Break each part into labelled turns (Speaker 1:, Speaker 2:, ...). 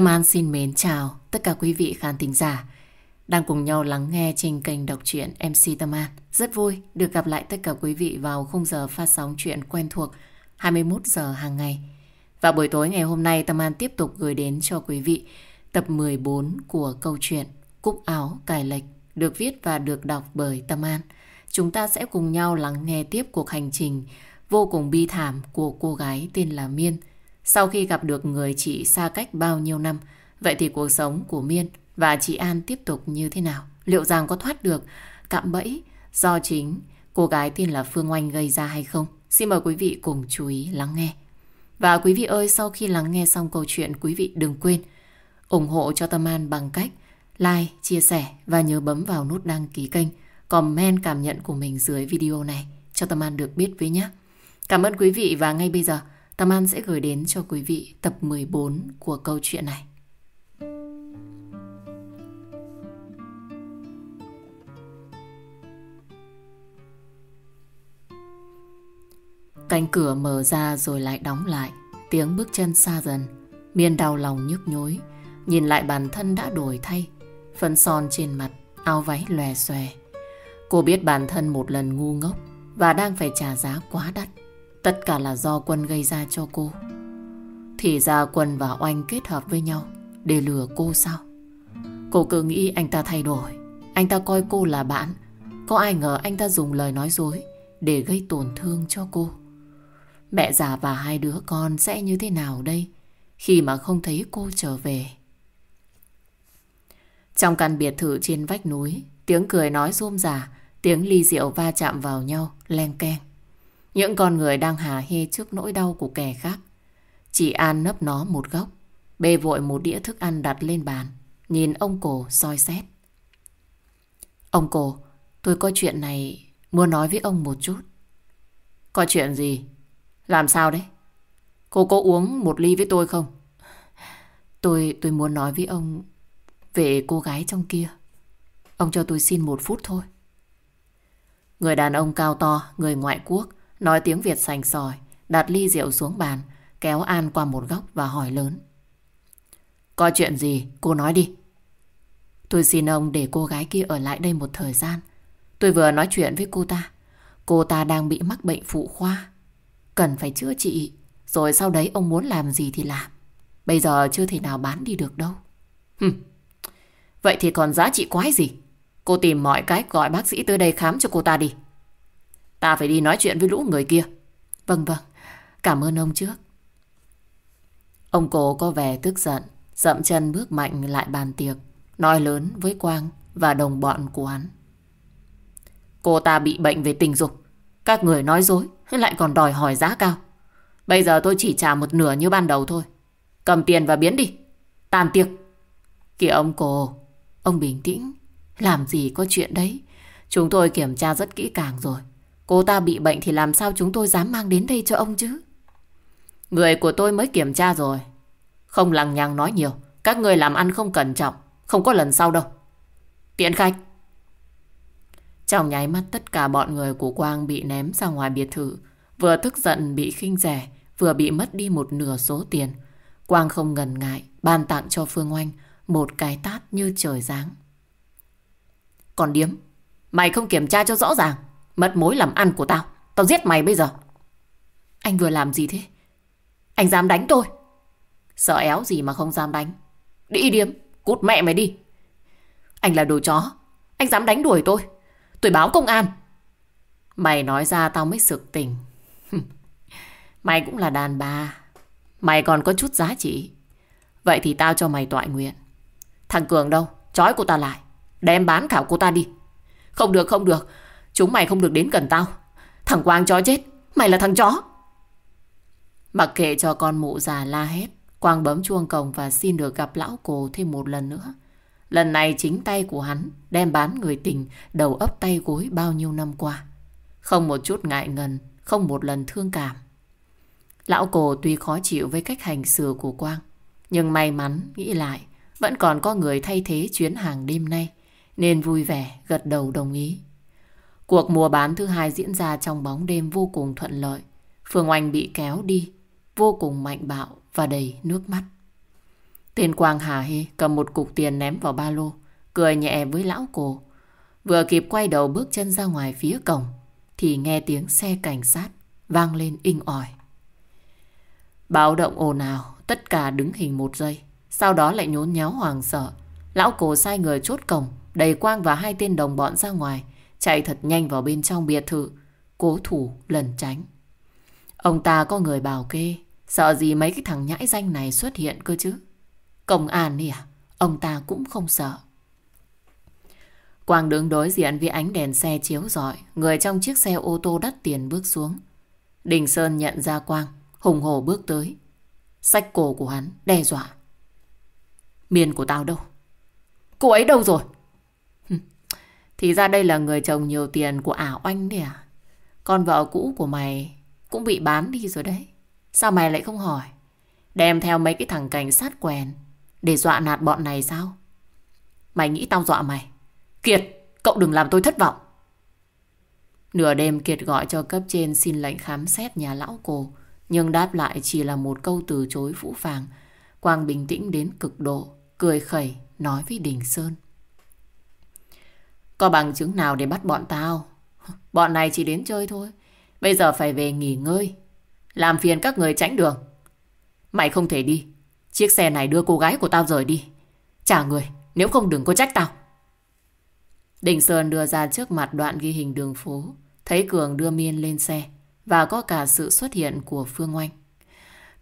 Speaker 1: Tâm An xin mến chào tất cả quý vị khán thính giả đang cùng nhau lắng nghe trên kênh đọc truyện MC Tâm An. Rất vui được gặp lại tất cả quý vị vào khung giờ phát sóng chuyện quen thuộc 21 giờ hàng ngày. Và buổi tối ngày hôm nay, Tâm An tiếp tục gửi đến cho quý vị tập 14 của câu chuyện Cúc áo cài lệch được viết và được đọc bởi Tâm An. Chúng ta sẽ cùng nhau lắng nghe tiếp cuộc hành trình vô cùng bi thảm của cô gái tên là Miên. Sau khi gặp được người chị xa cách bao nhiêu năm, vậy thì cuộc sống của Miên và chị An tiếp tục như thế nào? Liệu rằng có thoát được cạm bẫy do chính cô gái tên là Phương Oanh gây ra hay không? Xin mời quý vị cùng chú ý lắng nghe. Và quý vị ơi, sau khi lắng nghe xong câu chuyện, quý vị đừng quên ủng hộ cho Tâm An bằng cách like, chia sẻ và nhớ bấm vào nút đăng ký kênh, comment cảm nhận của mình dưới video này cho Tâm An được biết với nhé. Cảm ơn quý vị và ngay bây giờ Tâm An sẽ gửi đến cho quý vị tập 14 của câu chuyện này. Cánh cửa mở ra rồi lại đóng lại. Tiếng bước chân xa dần. Miên đau lòng nhức nhối. Nhìn lại bản thân đã đổi thay. Phấn son trên mặt, áo váy lòe xòe. Cô biết bản thân một lần ngu ngốc và đang phải trả giá quá đắt. Tất cả là do Quân gây ra cho cô. Thì ra Quân và Oanh kết hợp với nhau để lừa cô sao? Cô cứ nghĩ anh ta thay đổi. Anh ta coi cô là bạn. Có ai ngờ anh ta dùng lời nói dối để gây tổn thương cho cô. Mẹ già và hai đứa con sẽ như thế nào đây khi mà không thấy cô trở về? Trong căn biệt thự trên vách núi, tiếng cười nói rôm rả, tiếng ly rượu va chạm vào nhau, len keng. Những con người đang hà hê trước nỗi đau của kẻ khác. Chị An nấp nó một góc, bê vội một đĩa thức ăn đặt lên bàn, nhìn ông cổ soi xét. Ông cổ, tôi có chuyện này muốn nói với ông một chút. Có chuyện gì? Làm sao đấy? Cô có uống một ly với tôi không? Tôi tôi muốn nói với ông về cô gái trong kia. Ông cho tôi xin một phút thôi. Người đàn ông cao to, người ngoại quốc, nói tiếng Việt sành sỏi, đặt ly rượu xuống bàn, kéo An qua một góc và hỏi lớn. Có chuyện gì? Cô nói đi. Tôi xin ông để cô gái kia ở lại đây một thời gian. Tôi vừa nói chuyện với cô ta. Cô ta đang bị mắc bệnh phụ khoa. Cần phải chữa trị. Rồi sau đấy ông muốn làm gì thì làm. Bây giờ chưa thể nào bán đi được đâu. Hừm. Vậy thì còn giá trị quái gì? Cô tìm mọi cách gọi bác sĩ tới đây khám cho cô ta đi. Ta phải đi nói chuyện với lũ người kia. Vâng vâng, cảm ơn ông trước. Ông cổ có vẻ tức giận, dậm chân bước mạnh lại bàn tiệc, nói lớn với Quang và đồng bọn của hắn. Cô ta bị bệnh về tình dục. Các người nói dối, lại còn đòi hỏi giá cao. Bây giờ tôi chỉ trả một nửa như ban đầu thôi. Cầm tiền và biến đi. Tàn tiệc. Kìa ông cổ, ông bình tĩnh. Làm gì có chuyện đấy. Chúng tôi kiểm tra rất kỹ càng rồi. Cô ta bị bệnh thì làm sao chúng tôi dám mang đến đây cho ông chứ? Người của tôi mới kiểm tra rồi. Không lằng nhằng nói nhiều. Các người làm ăn không cẩn trọng. Không có lần sau đâu. Tiện khách. Trong nháy mắt tất cả bọn người của Quang bị ném ra ngoài biệt thự. Vừa tức giận bị khinh rẻ, vừa bị mất đi một nửa số tiền. Quang không ngần ngại, ban tặng cho Phương Oanh một cái tát như trời giáng. Còn điếm, mày không kiểm tra cho rõ ràng. Mất mối làm ăn của tao. Tao giết mày bây giờ. Anh vừa làm gì thế? Anh dám đánh tôi. Sợ éo gì mà không dám đánh. Đi điếm, cút mẹ mày đi. Anh là đồ chó. Anh dám đánh đuổi tôi. Tôi báo công an. Mày nói ra tao mới sực tỉnh. mày cũng là đàn bà. Mày còn có chút giá trị. Vậy thì tao cho mày tọa nguyện. Thằng Cường đâu? Chói cô ta lại. Đem bán khảo cô ta đi. Không được, không được. Chúng mày không được đến gần tao. Thằng Quang chó chết. Mày là thằng chó. Mặc kệ cho con mụ già la hét. Quang bấm chuông cổng và xin được gặp lão cổ thêm một lần nữa. Lần này chính tay của hắn đem bán người tình đầu ấp tay gối bao nhiêu năm qua. Không một chút ngại ngần, không một lần thương cảm. Lão cổ tuy khó chịu với cách hành xử của Quang, nhưng may mắn nghĩ lại vẫn còn có người thay thế chuyến hàng đêm nay nên vui vẻ gật đầu đồng ý. Cuộc mua bán thứ hai diễn ra trong bóng đêm vô cùng thuận lợi. Phương Oanh bị kéo đi, vô cùng mạnh bạo và đầy nước mắt. Tên Quang Hà Hê cầm một cục tiền ném vào ba lô, cười nhẹ với lão cổ. Vừa kịp quay đầu bước chân ra ngoài phía cổng, thì nghe tiếng xe cảnh sát vang lên inh ỏi. Báo động ồn ào, tất cả đứng hình một giây. Sau đó lại nhốn nháo hoàng sợ. Lão cổ sai người chốt cổng, đẩy Quang và hai tên đồng bọn ra ngoài, chạy thật nhanh vào bên trong biệt thự, cố thủ lần tránh. Ông ta có người bảo kê, sợ gì mấy cái thằng nhãi danh này xuất hiện cơ chứ. Công an đi à? Ông ta cũng không sợ. Quang đứng đối diện với ánh đèn xe chiếu rọi, người trong chiếc xe ô tô đắt tiền bước xuống. Đình Sơn nhận ra Quang, hùng hổ bước tới. sách cổ của hắn, đe dọa. Miền của tao đâu? Cô ấy đâu rồi? Thì ra đây là người chồng nhiều tiền của ảo oanh đấy à? Con vợ cũ của mày cũng bị bán đi rồi đấy. Sao mày lại không hỏi? Đem theo mấy cái thằng cảnh sát quèn để dọa nạt bọn này sao? Mày nghĩ tao dọa mày? Kiệt, cậu đừng làm tôi thất vọng. Nửa đêm Kiệt gọi cho cấp trên xin lệnh khám xét nhà lão cô. Nhưng đáp lại chỉ là một câu từ chối phũ phàng. Quang bình tĩnh đến cực độ, cười khẩy, nói với Đình Sơn. Có bằng chứng nào để bắt bọn tao? Bọn này chỉ đến chơi thôi. Bây giờ phải về nghỉ ngơi. Làm phiền các người tránh đường. Mày không thể đi. Chiếc xe này đưa cô gái của tao rời đi. Trả người, nếu không đừng có trách tao. Đình Sơn đưa ra trước mặt đoạn ghi hình đường phố. Thấy Cường đưa Miên lên xe. Và có cả sự xuất hiện của Phương Oanh.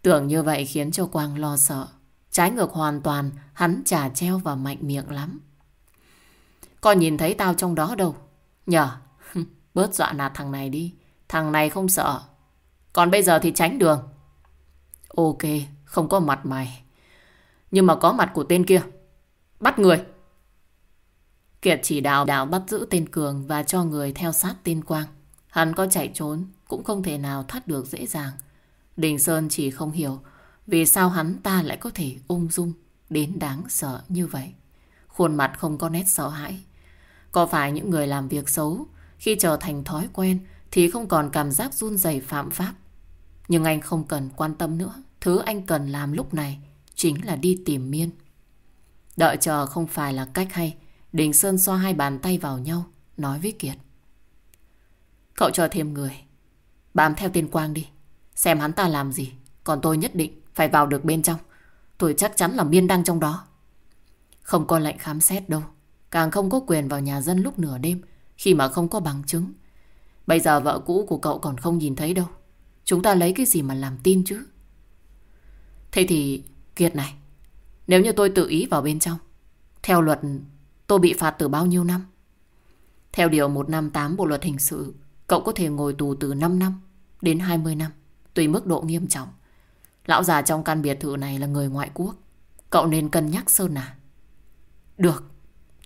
Speaker 1: Tưởng như vậy khiến cho Quang lo sợ. Trái ngược hoàn toàn, hắn trả treo và mạnh miệng lắm. Có nhìn thấy tao trong đó đâu. Nhờ, bớt dọa nạt thằng này đi. Thằng này không sợ. Còn bây giờ thì tránh đường. Ok, không có mặt mày. Nhưng mà có mặt của tên kia. Bắt người. Kiệt chỉ đạo đạo bắt giữ tên Cường và cho người theo sát tên Quang. Hắn có chạy trốn cũng không thể nào thoát được dễ dàng. Đình Sơn chỉ không hiểu vì sao hắn ta lại có thể ung dung đến đáng sợ như vậy. Khuôn mặt không có nét sợ hãi. Có phải những người làm việc xấu khi trở thành thói quen thì không còn cảm giác run rẩy phạm pháp. Nhưng anh không cần quan tâm nữa. Thứ anh cần làm lúc này chính là đi tìm Miên. Đợi chờ không phải là cách hay. Đình Sơn xoa hai bàn tay vào nhau, nói với Kiệt. Cậu cho thêm người. Bám theo tên Quang đi. Xem hắn ta làm gì. Còn tôi nhất định phải vào được bên trong. Tôi chắc chắn là Miên đang trong đó. Không có lệnh khám xét đâu. Càng không có quyền vào nhà dân lúc nửa đêm khi mà không có bằng chứng. Bây giờ vợ cũ của cậu còn không nhìn thấy đâu. Chúng ta lấy cái gì mà làm tin chứ? Thế thì Kiệt này, nếu như tôi tự ý vào bên trong, theo luật tôi bị phạt từ bao nhiêu năm? Theo điều 158 Bộ Luật Hình sự, cậu có thể ngồi tù từ 5 năm đến 20 năm, tùy mức độ nghiêm trọng. Lão già trong căn biệt thự này là người ngoại quốc. Cậu nên cân nhắc Sơn à? Được,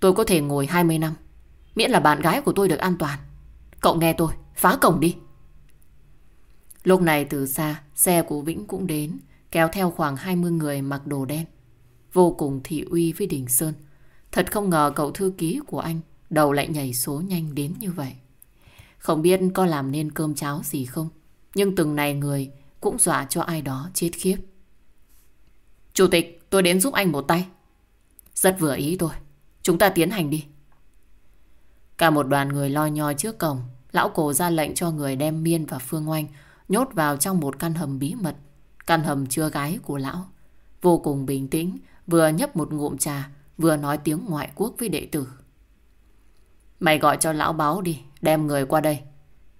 Speaker 1: tôi có thể ngồi 20 năm, miễn là bạn gái của tôi được an toàn. Cậu nghe tôi, phá cổng đi. Lúc này từ xa, xe của Vĩnh cũng đến, kéo theo khoảng 20 người mặc đồ đen. Vô cùng thị uy với Đình Sơn. Thật không ngờ cậu thư ký của anh đầu lại nhảy số nhanh đến như vậy. Không biết có làm nên cơm cháo gì không, nhưng từng này người cũng dọa cho ai đó chết khiếp. Chủ tịch, tôi đến giúp anh một tay. Rất vừa ý tôi. Chúng ta tiến hành đi. Cả một đoàn người lo nhoi trước cổng, lão cổ ra lệnh cho người đem Miên và Phương Oanh nhốt vào trong một căn hầm bí mật. Căn hầm chưa gái của lão. Vô cùng bình tĩnh, vừa nhấp một ngụm trà, vừa nói tiếng ngoại quốc với đệ tử. Mày gọi cho lão báo đi, đem người qua đây.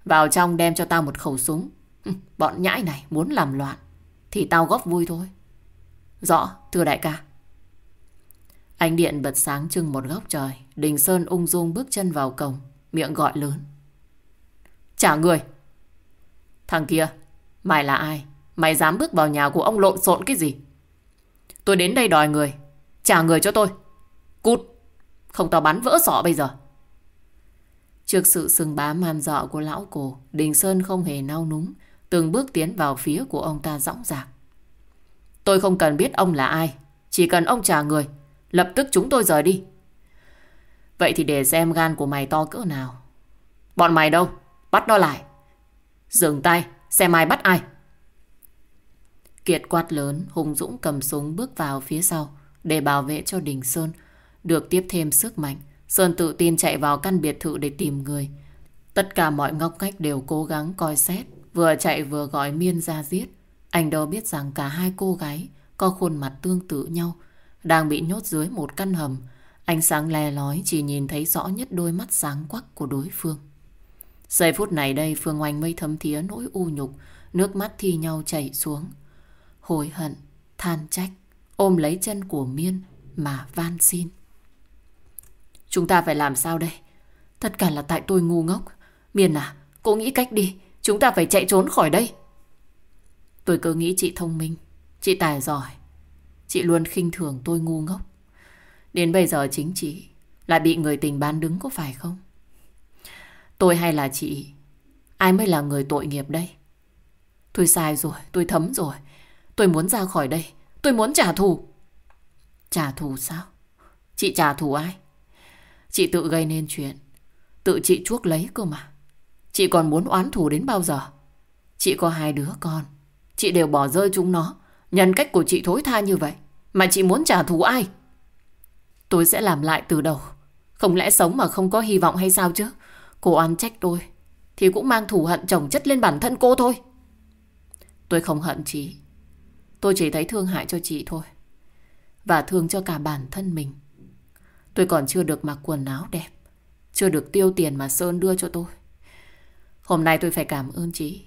Speaker 1: Vào trong đem cho tao một khẩu súng. Bọn nhãi này muốn làm loạn, thì tao góp vui thôi. Rõ, thưa đại ca. Ánh điện bật sáng trưng một góc trời. Đình Sơn ung dung bước chân vào cổng, miệng gọi lớn. Trả người! Thằng kia, mày là ai? Mày dám bước vào nhà của ông lộn xộn cái gì? Tôi đến đây đòi người. Trả người cho tôi. Cút! Không tao bắn vỡ sọ bây giờ. Trước sự sừng bá man dọ của lão cổ, Đình Sơn không hề nao núng, từng bước tiến vào phía của ông ta dõng dạc. Tôi không cần biết ông là ai, chỉ cần ông trả người, lập tức chúng tôi rời đi. Vậy thì để xem gan của mày to cỡ nào. Bọn mày đâu? Bắt nó lại. Dừng tay, xem ai bắt ai. Kiệt quát lớn, hùng dũng cầm súng bước vào phía sau để bảo vệ cho Đình Sơn. Được tiếp thêm sức mạnh, Sơn tự tin chạy vào căn biệt thự để tìm người. Tất cả mọi ngóc ngách đều cố gắng coi xét, vừa chạy vừa gọi Miên ra giết. Anh đâu biết rằng cả hai cô gái có khuôn mặt tương tự nhau, đang bị nhốt dưới một căn hầm. Ánh sáng le lói chỉ nhìn thấy rõ nhất đôi mắt sáng quắc của đối phương. Giây phút này đây Phương Oanh mới thấm thía nỗi u nhục, nước mắt thi nhau chảy xuống. Hối hận, than trách, ôm lấy chân của Miên mà van xin. Chúng ta phải làm sao đây? Tất cả là tại tôi ngu ngốc. Miên à, cô nghĩ cách đi, chúng ta phải chạy trốn khỏi đây. Tôi cứ nghĩ chị thông minh, chị tài giỏi. Chị luôn khinh thường tôi ngu ngốc. Đến bây giờ chính chị lại bị người tình bán đứng có phải không? Tôi hay là chị? Ai mới là người tội nghiệp đây? Tôi sai rồi, tôi thấm rồi. Tôi muốn ra khỏi đây. Tôi muốn trả thù. Trả thù sao? Chị trả thù ai? Chị tự gây nên chuyện. Tự chị chuốc lấy cơ mà. Chị còn muốn oán thù đến bao giờ? Chị có hai đứa con. Chị đều bỏ rơi chúng nó. Nhân cách của chị thối tha như vậy. Mà chị muốn trả thù ai? Tôi sẽ làm lại từ đầu. Không lẽ sống mà không có hy vọng hay sao chứ? Cô oan trách tôi. Thì cũng mang thù hận chồng chất lên bản thân cô thôi. Tôi không hận chị. Tôi chỉ thấy thương hại cho chị thôi. Và thương cho cả bản thân mình. Tôi còn chưa được mặc quần áo đẹp. Chưa được tiêu tiền mà Sơn đưa cho tôi. Hôm nay tôi phải cảm ơn chị.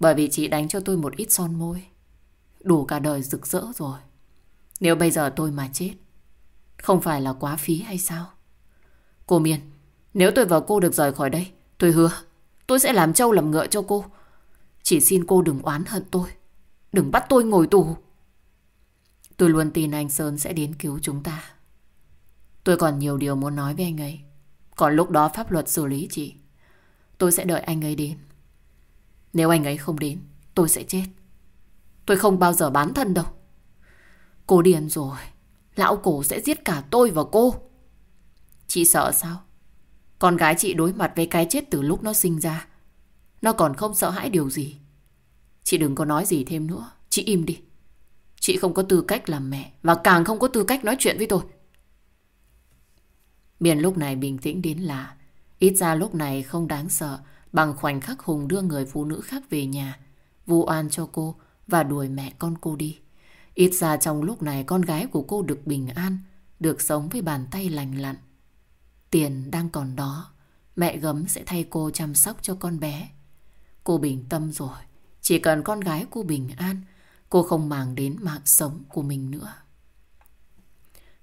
Speaker 1: Bởi vì chị đánh cho tôi một ít son môi. Đủ cả đời rực rỡ rồi. Nếu bây giờ tôi mà chết. Không phải là quá phí hay sao? Cô Miên, nếu tôi và cô được rời khỏi đây, tôi hứa, tôi sẽ làm trâu làm ngựa cho cô. Chỉ xin cô đừng oán hận tôi. Đừng bắt tôi ngồi tù. Tôi luôn tin anh Sơn sẽ đến cứu chúng ta. Tôi còn nhiều điều muốn nói với anh ấy. Còn lúc đó pháp luật xử lý chị. Tôi sẽ đợi anh ấy đến. Nếu anh ấy không đến, tôi sẽ chết. Tôi không bao giờ bán thân đâu. Cô điền rồi. Lão cổ sẽ giết cả tôi và cô. Chị sợ sao? Con gái chị đối mặt với cái chết từ lúc nó sinh ra. Nó còn không sợ hãi điều gì. Chị đừng có nói gì thêm nữa. Chị im đi. Chị không có tư cách làm mẹ và càng không có tư cách nói chuyện với tôi. Biển lúc này bình tĩnh đến lạ. Ít ra lúc này không đáng sợ bằng khoảnh khắc Hùng đưa người phụ nữ khác về nhà, vu oan cho cô và đuổi mẹ con cô đi. Ít ra trong lúc này con gái của cô được bình an, được sống với bàn tay lành lặn. Tiền đang còn đó, mẹ gấm sẽ thay cô chăm sóc cho con bé. Cô bình tâm rồi, chỉ cần con gái cô bình an, cô không màng đến mạng sống của mình nữa.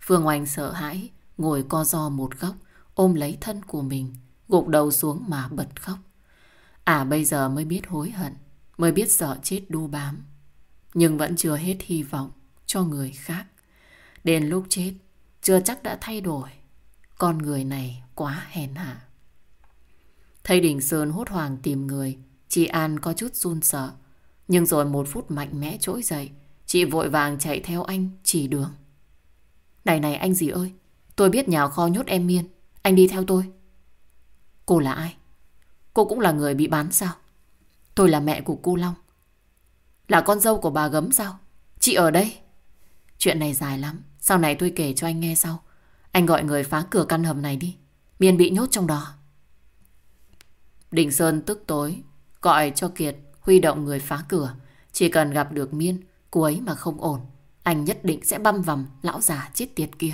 Speaker 1: Phương Oanh sợ hãi, ngồi co ro một góc, ôm lấy thân của mình, gục đầu xuống mà bật khóc. À bây giờ mới biết hối hận, mới biết sợ chết đu bám. Nhưng vẫn chưa hết hy vọng cho người khác. Đến lúc chết, chưa chắc đã thay đổi. Con người này quá hèn hạ. Thấy Đình Sơn hốt hoảng tìm người, chị An có chút run sợ. Nhưng rồi một phút mạnh mẽ trỗi dậy, chị vội vàng chạy theo anh chỉ đường. Này này anh gì ơi, tôi biết nhà kho nhốt em Miên, anh đi theo tôi. Cô là ai? Cô cũng là người bị bán sao? Tôi là mẹ của cô Long. Là con dâu của bà gấm sao? Chị ở đây. Chuyện này dài lắm. Sau này tôi kể cho anh nghe sau. Anh gọi người phá cửa căn hầm này đi. Miên bị nhốt trong đó. Đình Sơn tức tối. Gọi cho Kiệt huy động người phá cửa. Chỉ cần gặp được Miên, cô ấy mà không ổn. Anh nhất định sẽ băm vằm lão già chết tiệt kia.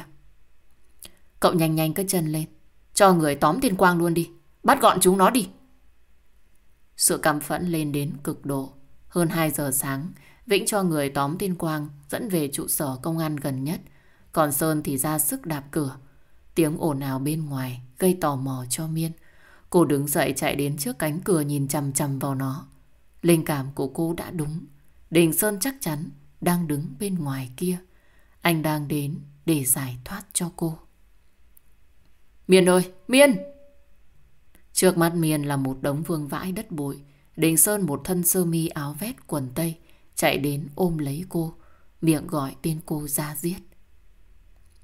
Speaker 1: Cậu nhanh nhanh cái chân lên. Cho người tóm tiên quang luôn đi. Bắt gọn chúng nó đi. Sự căm phẫn lên đến cực độ. Hơn 2 giờ sáng, Vĩnh cho người tóm tiên quang dẫn về trụ sở công an gần nhất. Còn Sơn thì ra sức đạp cửa. Tiếng ồn ào bên ngoài gây tò mò cho Miên. Cô đứng dậy chạy đến trước cánh cửa nhìn chằm chằm vào nó. Linh cảm của cô đã đúng. Đình Sơn chắc chắn đang đứng bên ngoài kia. Anh đang đến để giải thoát cho cô. Miên ơi, Miên! Trước mắt Miên là một đống vương vãi đất bụi. Đình Sơn một thân sơ mi áo vét quần tây chạy đến ôm lấy cô, miệng gọi tên cô ra giết.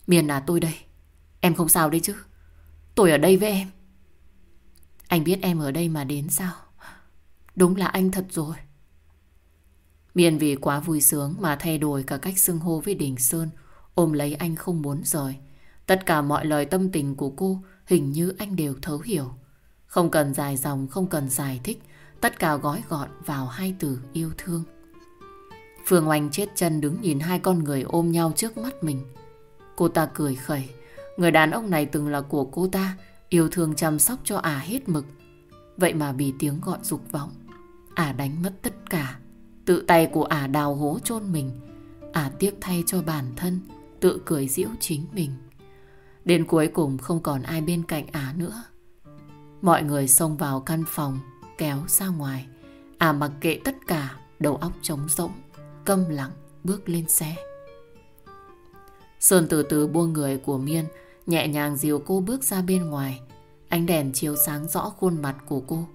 Speaker 1: Miền à tôi đây, em không sao đấy chứ. Tôi ở đây với em. Anh biết em ở đây mà đến sao? Đúng là anh thật rồi. Miền vì quá vui sướng mà thay đổi cả cách xưng hô với Đình Sơn, ôm lấy anh không muốn rời. Tất cả mọi lời tâm tình của cô hình như anh đều thấu hiểu. Không cần dài dòng, không cần giải thích, tất cả gói gọn vào hai từ yêu thương. Phương Oanh chết chân đứng nhìn hai con người ôm nhau trước mắt mình. Cô ta cười khẩy. Người đàn ông này từng là của cô ta, yêu thương chăm sóc cho ả hết mực. Vậy mà vì tiếng gọi dục vọng, ả đánh mất tất cả. Tự tay của ả đào hố chôn mình. Ả tiếc thay cho bản thân, tự cười giễu chính mình. Đến cuối cùng không còn ai bên cạnh ả nữa. Mọi người xông vào căn phòng, kéo ra ngoài. à mặc kệ tất cả, đầu óc trống rỗng, câm lặng bước lên xe. Sơn từ từ buông người của Miên, nhẹ nhàng dìu cô bước ra bên ngoài. Ánh đèn chiếu sáng rõ khuôn mặt của cô.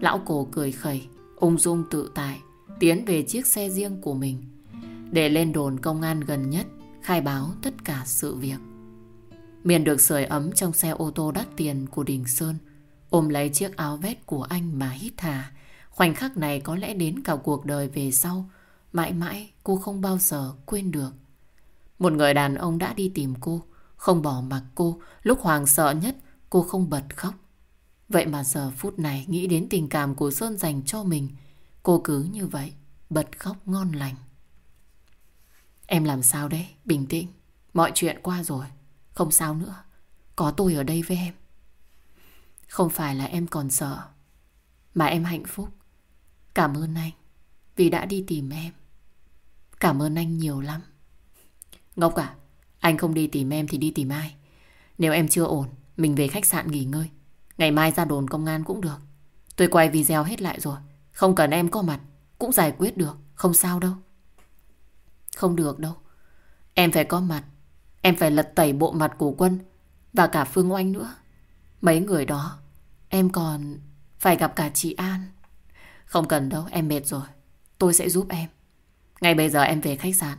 Speaker 1: Lão cổ cười khẩy, ung dung tự tại, tiến về chiếc xe riêng của mình. Để lên đồn công an gần nhất, khai báo tất cả sự việc. Miền được sưởi ấm trong xe ô tô đắt tiền của Đình Sơn, ôm lấy chiếc áo vest của anh mà hít thả. Khoảnh khắc này có lẽ đến cả cuộc đời về sau, mãi mãi cô không bao giờ quên được. Một người đàn ông đã đi tìm cô, không bỏ mặc cô, lúc hoàng sợ nhất cô không bật khóc. Vậy mà giờ phút này nghĩ đến tình cảm của Sơn dành cho mình, cô cứ như vậy, bật khóc ngon lành. Em làm sao đấy? Bình tĩnh. Mọi chuyện qua rồi. Không sao nữa. Có tôi ở đây với em. Không phải là em còn sợ. Mà em hạnh phúc. Cảm ơn anh. Vì đã đi tìm em. Cảm ơn anh nhiều lắm. Ngốc à? Anh không đi tìm em thì đi tìm ai? Nếu em chưa ổn, mình về khách sạn nghỉ ngơi. Ngày mai ra đồn công an cũng được. Tôi quay video hết lại rồi. Không cần em có mặt. Cũng giải quyết được. Không sao đâu. Không được đâu. Em phải có mặt. Em phải lật tẩy bộ mặt của quân. Và cả Phương Oanh nữa. Mấy người đó. Em còn phải gặp cả chị An. Không cần đâu. Em mệt rồi. Tôi sẽ giúp em. Ngay bây giờ em về khách sạn.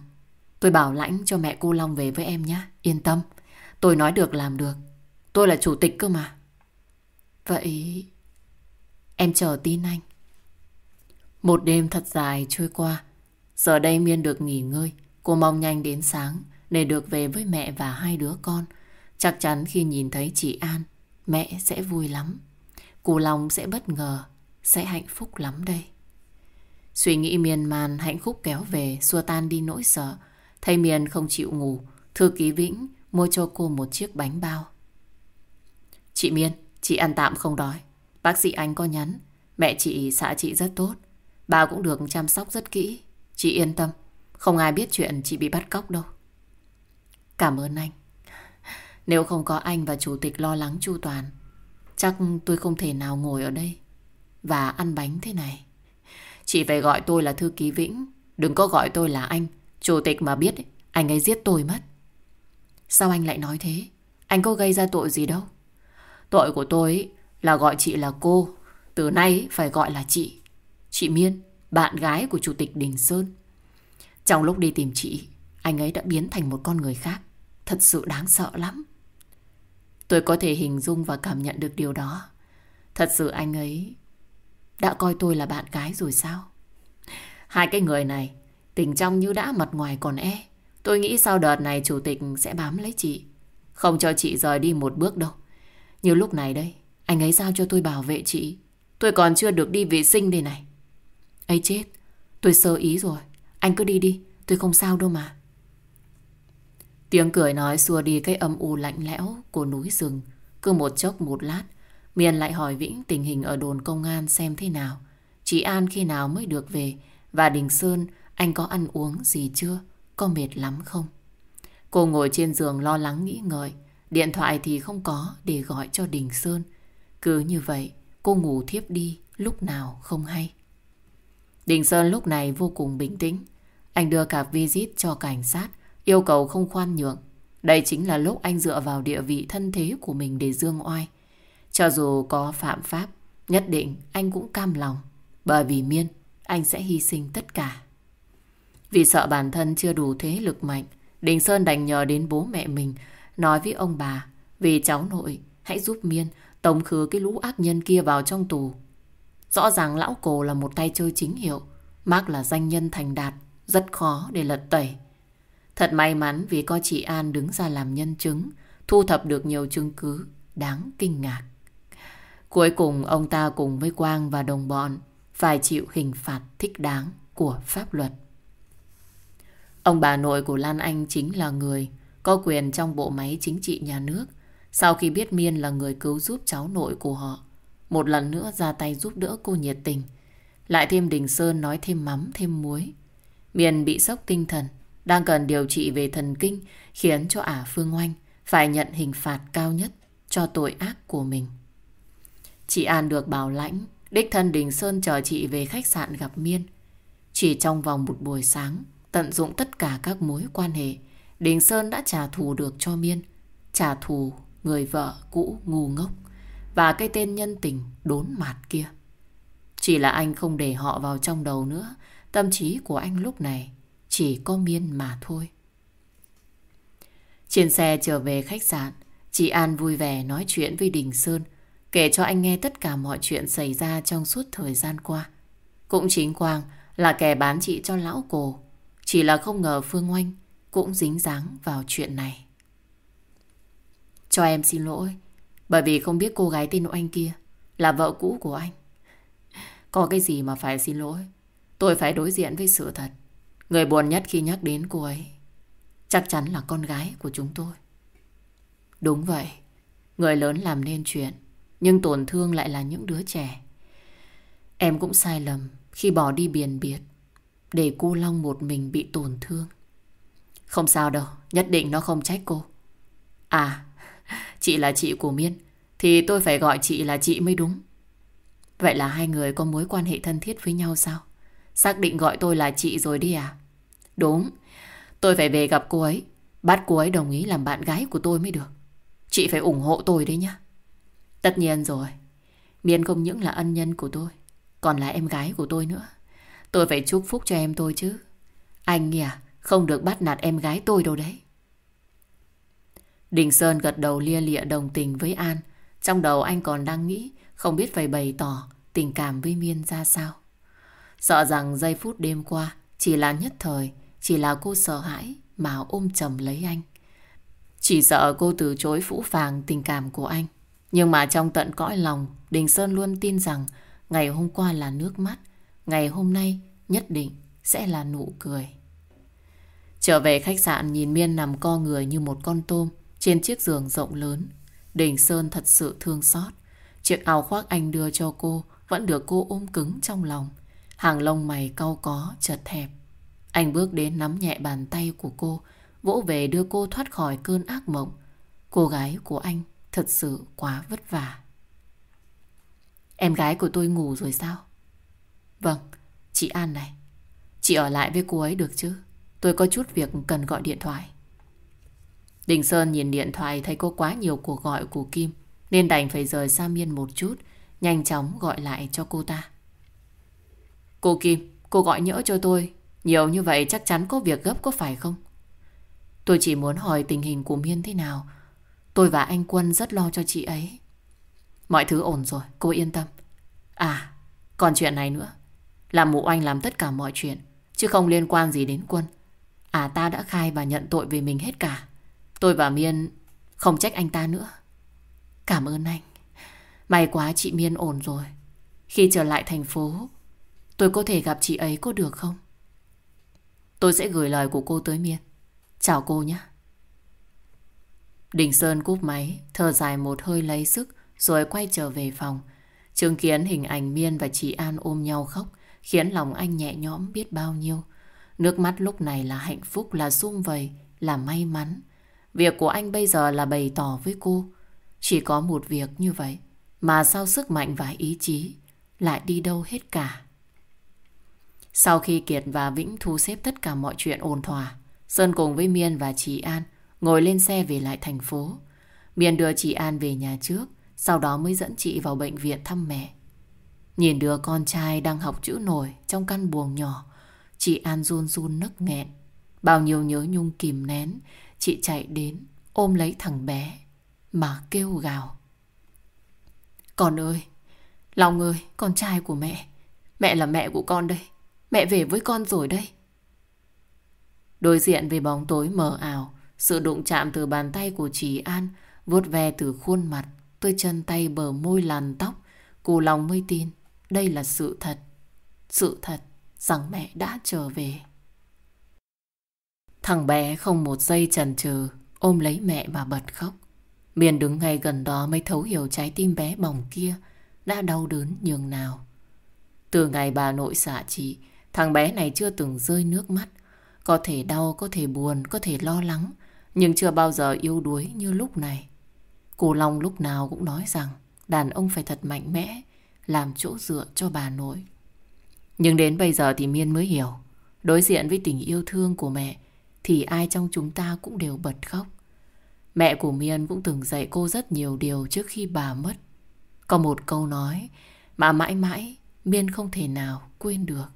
Speaker 1: Tôi bảo lãnh cho mẹ cô Long về với em nhé. Yên tâm. Tôi nói được làm được. Tôi là chủ tịch cơ mà. Vậy... Em chờ tin anh. Một đêm thật dài trôi qua. Giờ đây Miên được nghỉ ngơi. Cô mong nhanh đến sáng để được về với mẹ và hai đứa con. Chắc chắn khi nhìn thấy chị An, mẹ sẽ vui lắm cù Long sẽ bất ngờ, sẽ hạnh phúc lắm đây. Suy nghĩ miên man hạnh phúc kéo về, xua tan đi nỗi sợ. Thầy Miên không chịu ngủ, thư ký Vĩnh mua cho cô một chiếc bánh bao. Chị Miên, chị ăn tạm không đói. Bác sĩ anh có nhắn, mẹ chị xã chị rất tốt. Bà cũng được chăm sóc rất kỹ. Chị yên tâm, không ai biết chuyện chị bị bắt cóc đâu. Cảm ơn anh. Nếu không có anh và chủ tịch lo lắng chu toàn, chắc tôi không thể nào ngồi ở đây và ăn bánh thế này. Chị phải gọi tôi là thư ký Vĩnh, đừng có gọi tôi là anh. Chủ tịch mà biết, anh ấy giết tôi mất. Sao anh lại nói thế? Anh có gây ra tội gì đâu. Tội của tôi là gọi chị là cô. Từ nay phải gọi là chị. Chị Miên, bạn gái của Chủ tịch Đình Sơn. Trong lúc đi tìm chị, anh ấy đã biến thành một con người khác. Thật sự đáng sợ lắm. Tôi có thể hình dung và cảm nhận được điều đó. Thật sự anh ấy đã coi tôi là bạn gái rồi sao? Hai cái người này, Tình trong như đã mặt ngoài còn e. Tôi nghĩ sau đợt này chủ tịch sẽ bám lấy chị. Không cho chị rời đi một bước đâu. Như lúc này đây, Anh ấy giao cho tôi bảo vệ chị. Tôi còn chưa được đi vệ sinh đây này. Ấy chết, Tôi sơ ý rồi. Anh cứ đi đi, Tôi không sao đâu mà. Tiếng cười nói xua đi cái âm u lạnh lẽo của núi rừng. Cứ một chốc một lát, Miền lại hỏi Vĩnh tình hình ở đồn công an xem thế nào. Chị An khi nào mới được về và Đình Sơn anh có ăn uống gì chưa? Có mệt lắm không? Cô ngồi trên giường lo lắng nghĩ ngợi. Điện thoại thì không có để gọi cho Đình Sơn. Cứ như vậy, cô ngủ thiếp đi lúc nào không hay. Đình Sơn lúc này vô cùng bình tĩnh. Anh đưa cả visit cho cảnh sát, yêu cầu không khoan nhượng. Đây chính là lúc anh dựa vào địa vị thân thế của mình để dương oai. Cho dù có phạm pháp, nhất định anh cũng cam lòng. Bởi vì Miên, anh sẽ hy sinh tất cả. Vì sợ bản thân chưa đủ thế lực mạnh, Đình Sơn đành nhờ đến bố mẹ mình, nói với ông bà, vì cháu nội, hãy giúp Miên tống khứ cái lũ ác nhân kia vào trong tù. Rõ ràng lão cổ là một tay chơi chính hiệu, Mark là danh nhân thành đạt, rất khó để lật tẩy. Thật may mắn vì có chị An đứng ra làm nhân chứng, thu thập được nhiều chứng cứ đáng kinh ngạc. Cuối cùng ông ta cùng với Quang và đồng bọn phải chịu hình phạt thích đáng của pháp luật. Ông bà nội của Lan Anh chính là người có quyền trong bộ máy chính trị nhà nước. Sau khi biết Miên là người cứu giúp cháu nội của họ, một lần nữa ra tay giúp đỡ cô nhiệt tình. Lại thêm Đình Sơn nói thêm mắm, thêm muối. Miên bị sốc tinh thần, đang cần điều trị về thần kinh, khiến cho ả Phương Oanh phải nhận hình phạt cao nhất cho tội ác của mình. Chị An được bảo lãnh, đích thân Đình Sơn chờ chị về khách sạn gặp Miên. Chỉ trong vòng một buổi sáng, tận dụng tất cả các mối quan hệ, Đình Sơn đã trả thù được cho Miên. Trả thù người vợ cũ ngu ngốc và cái tên nhân tình đốn mạt kia. Chỉ là anh không để họ vào trong đầu nữa, tâm trí của anh lúc này chỉ có Miên mà thôi. Trên xe trở về khách sạn, chị An vui vẻ nói chuyện với Đình Sơn, kể cho anh nghe tất cả mọi chuyện xảy ra trong suốt thời gian qua. Cũng chính Quang là kẻ bán chị cho lão cổ, chỉ là không ngờ Phương Oanh cũng dính dáng vào chuyện này. Cho em xin lỗi, bởi vì không biết cô gái tên Oanh kia là vợ cũ của anh. Có cái gì mà phải xin lỗi, tôi phải đối diện với sự thật. Người buồn nhất khi nhắc đến cô ấy chắc chắn là con gái của chúng tôi. Đúng vậy, người lớn làm nên chuyện, nhưng tổn thương lại là những đứa trẻ. Em cũng sai lầm khi bỏ đi biển biệt, để cô Long một mình bị tổn thương. Không sao đâu, nhất định nó không trách cô. À, chị là chị của Miên, thì tôi phải gọi chị là chị mới đúng. Vậy là hai người có mối quan hệ thân thiết với nhau sao? Xác định gọi tôi là chị rồi đi à? Đúng, tôi phải về gặp cô ấy, bắt cô ấy đồng ý làm bạn gái của tôi mới được. Chị phải ủng hộ tôi đấy nhá. Tất nhiên rồi, Miên không những là ân nhân của tôi, còn là em gái của tôi nữa. Tôi phải chúc phúc cho em tôi chứ. Anh à, không được bắt nạt em gái tôi đâu đấy. Đình Sơn gật đầu lia lịa đồng tình với An. Trong đầu anh còn đang nghĩ không biết phải bày tỏ tình cảm với Miên ra sao. Sợ rằng giây phút đêm qua chỉ là nhất thời, chỉ là cô sợ hãi mà ôm chầm lấy anh. Chỉ sợ cô từ chối phũ phàng tình cảm của anh. Nhưng mà trong tận cõi lòng, Đình Sơn luôn tin rằng ngày hôm qua là nước mắt, ngày hôm nay nhất định sẽ là nụ cười. Trở về khách sạn nhìn Miên nằm co người như một con tôm trên chiếc giường rộng lớn. Đình Sơn thật sự thương xót. Chiếc áo khoác anh đưa cho cô vẫn được cô ôm cứng trong lòng. Hàng lông mày cau có, chật hẹp. Anh bước đến nắm nhẹ bàn tay của cô, vỗ về đưa cô thoát khỏi cơn ác mộng. Cô gái của anh thật sự quá vất vả. Em gái của tôi ngủ rồi sao? Vâng, chị An này. Chị ở lại với cô ấy được chứ? Tôi có chút việc cần gọi điện thoại. Đình Sơn nhìn điện thoại thấy có quá nhiều cuộc gọi của Kim nên đành phải rời xa Miên một chút nhanh chóng gọi lại cho cô ta. Cô Kim, cô gọi nhỡ cho tôi nhiều như vậy chắc chắn có việc gấp có phải không? Tôi chỉ muốn hỏi tình hình của Miên thế nào. Tôi và anh Quân rất lo cho chị ấy. Mọi thứ ổn rồi, cô yên tâm. À, còn chuyện này nữa. Là mụ anh làm tất cả mọi chuyện, chứ không liên quan gì đến Quân. À ta đã khai và nhận tội về mình hết cả. Tôi và Miên không trách anh ta nữa. Cảm ơn anh. May quá chị Miên ổn rồi. Khi trở lại thành phố, tôi có thể gặp chị ấy có được không? Tôi sẽ gửi lời của cô tới Miên. Chào cô nhé. Đình Sơn cúp máy, thở dài một hơi lấy sức, rồi quay trở về phòng. Chứng kiến hình ảnh Miên và chị An ôm nhau khóc, khiến lòng anh nhẹ nhõm biết bao nhiêu. Nước mắt lúc này là hạnh phúc, là sung vầy, là may mắn. Việc của anh bây giờ là bày tỏ với cô. Chỉ có một việc như vậy, mà sao sức mạnh và ý chí lại đi đâu hết cả. Sau khi Kiệt và Vĩnh thu xếp tất cả mọi chuyện ổn thỏa, Sơn cùng với Miên và chị An ngồi lên xe về lại thành phố. Miên đưa chị An về nhà trước, sau đó mới dẫn chị vào bệnh viện thăm mẹ. Nhìn đứa con trai đang học chữ nổi trong căn buồng nhỏ, chị An run run nức nghẹn. Bao nhiêu nhớ nhung kìm nén, chị chạy đến ôm lấy thằng bé mà kêu gào. Con ơi, Long ơi, con trai của mẹ, mẹ là mẹ của con đây. Mẹ về với con rồi đây. Đối diện với bóng tối mờ ảo, sự đụng chạm từ bàn tay của chị An vuốt ve từ khuôn mặt, tôi chân tay bờ môi làn tóc, cù lòng mới tin đây là sự thật. Sự thật rằng mẹ đã trở về. Thằng bé không một giây chần chừ ôm lấy mẹ mà bật khóc. Miền đứng ngay gần đó mới thấu hiểu trái tim bé bỏng kia đã đau đớn nhường nào. Từ ngày bà nội xạ chị, thằng bé này chưa từng rơi nước mắt. Có thể đau, có thể buồn, có thể lo lắng, nhưng chưa bao giờ yêu đuối như lúc này. Cô Long lúc nào cũng nói rằng đàn ông phải thật mạnh mẽ, làm chỗ dựa cho bà nội. Nhưng đến bây giờ thì Miên mới hiểu, đối diện với tình yêu thương của mẹ, thì ai trong chúng ta cũng đều bật khóc. Mẹ của Miên cũng từng dạy cô rất nhiều điều trước khi bà mất. Có một câu nói mà mãi mãi Miên không thể nào quên được.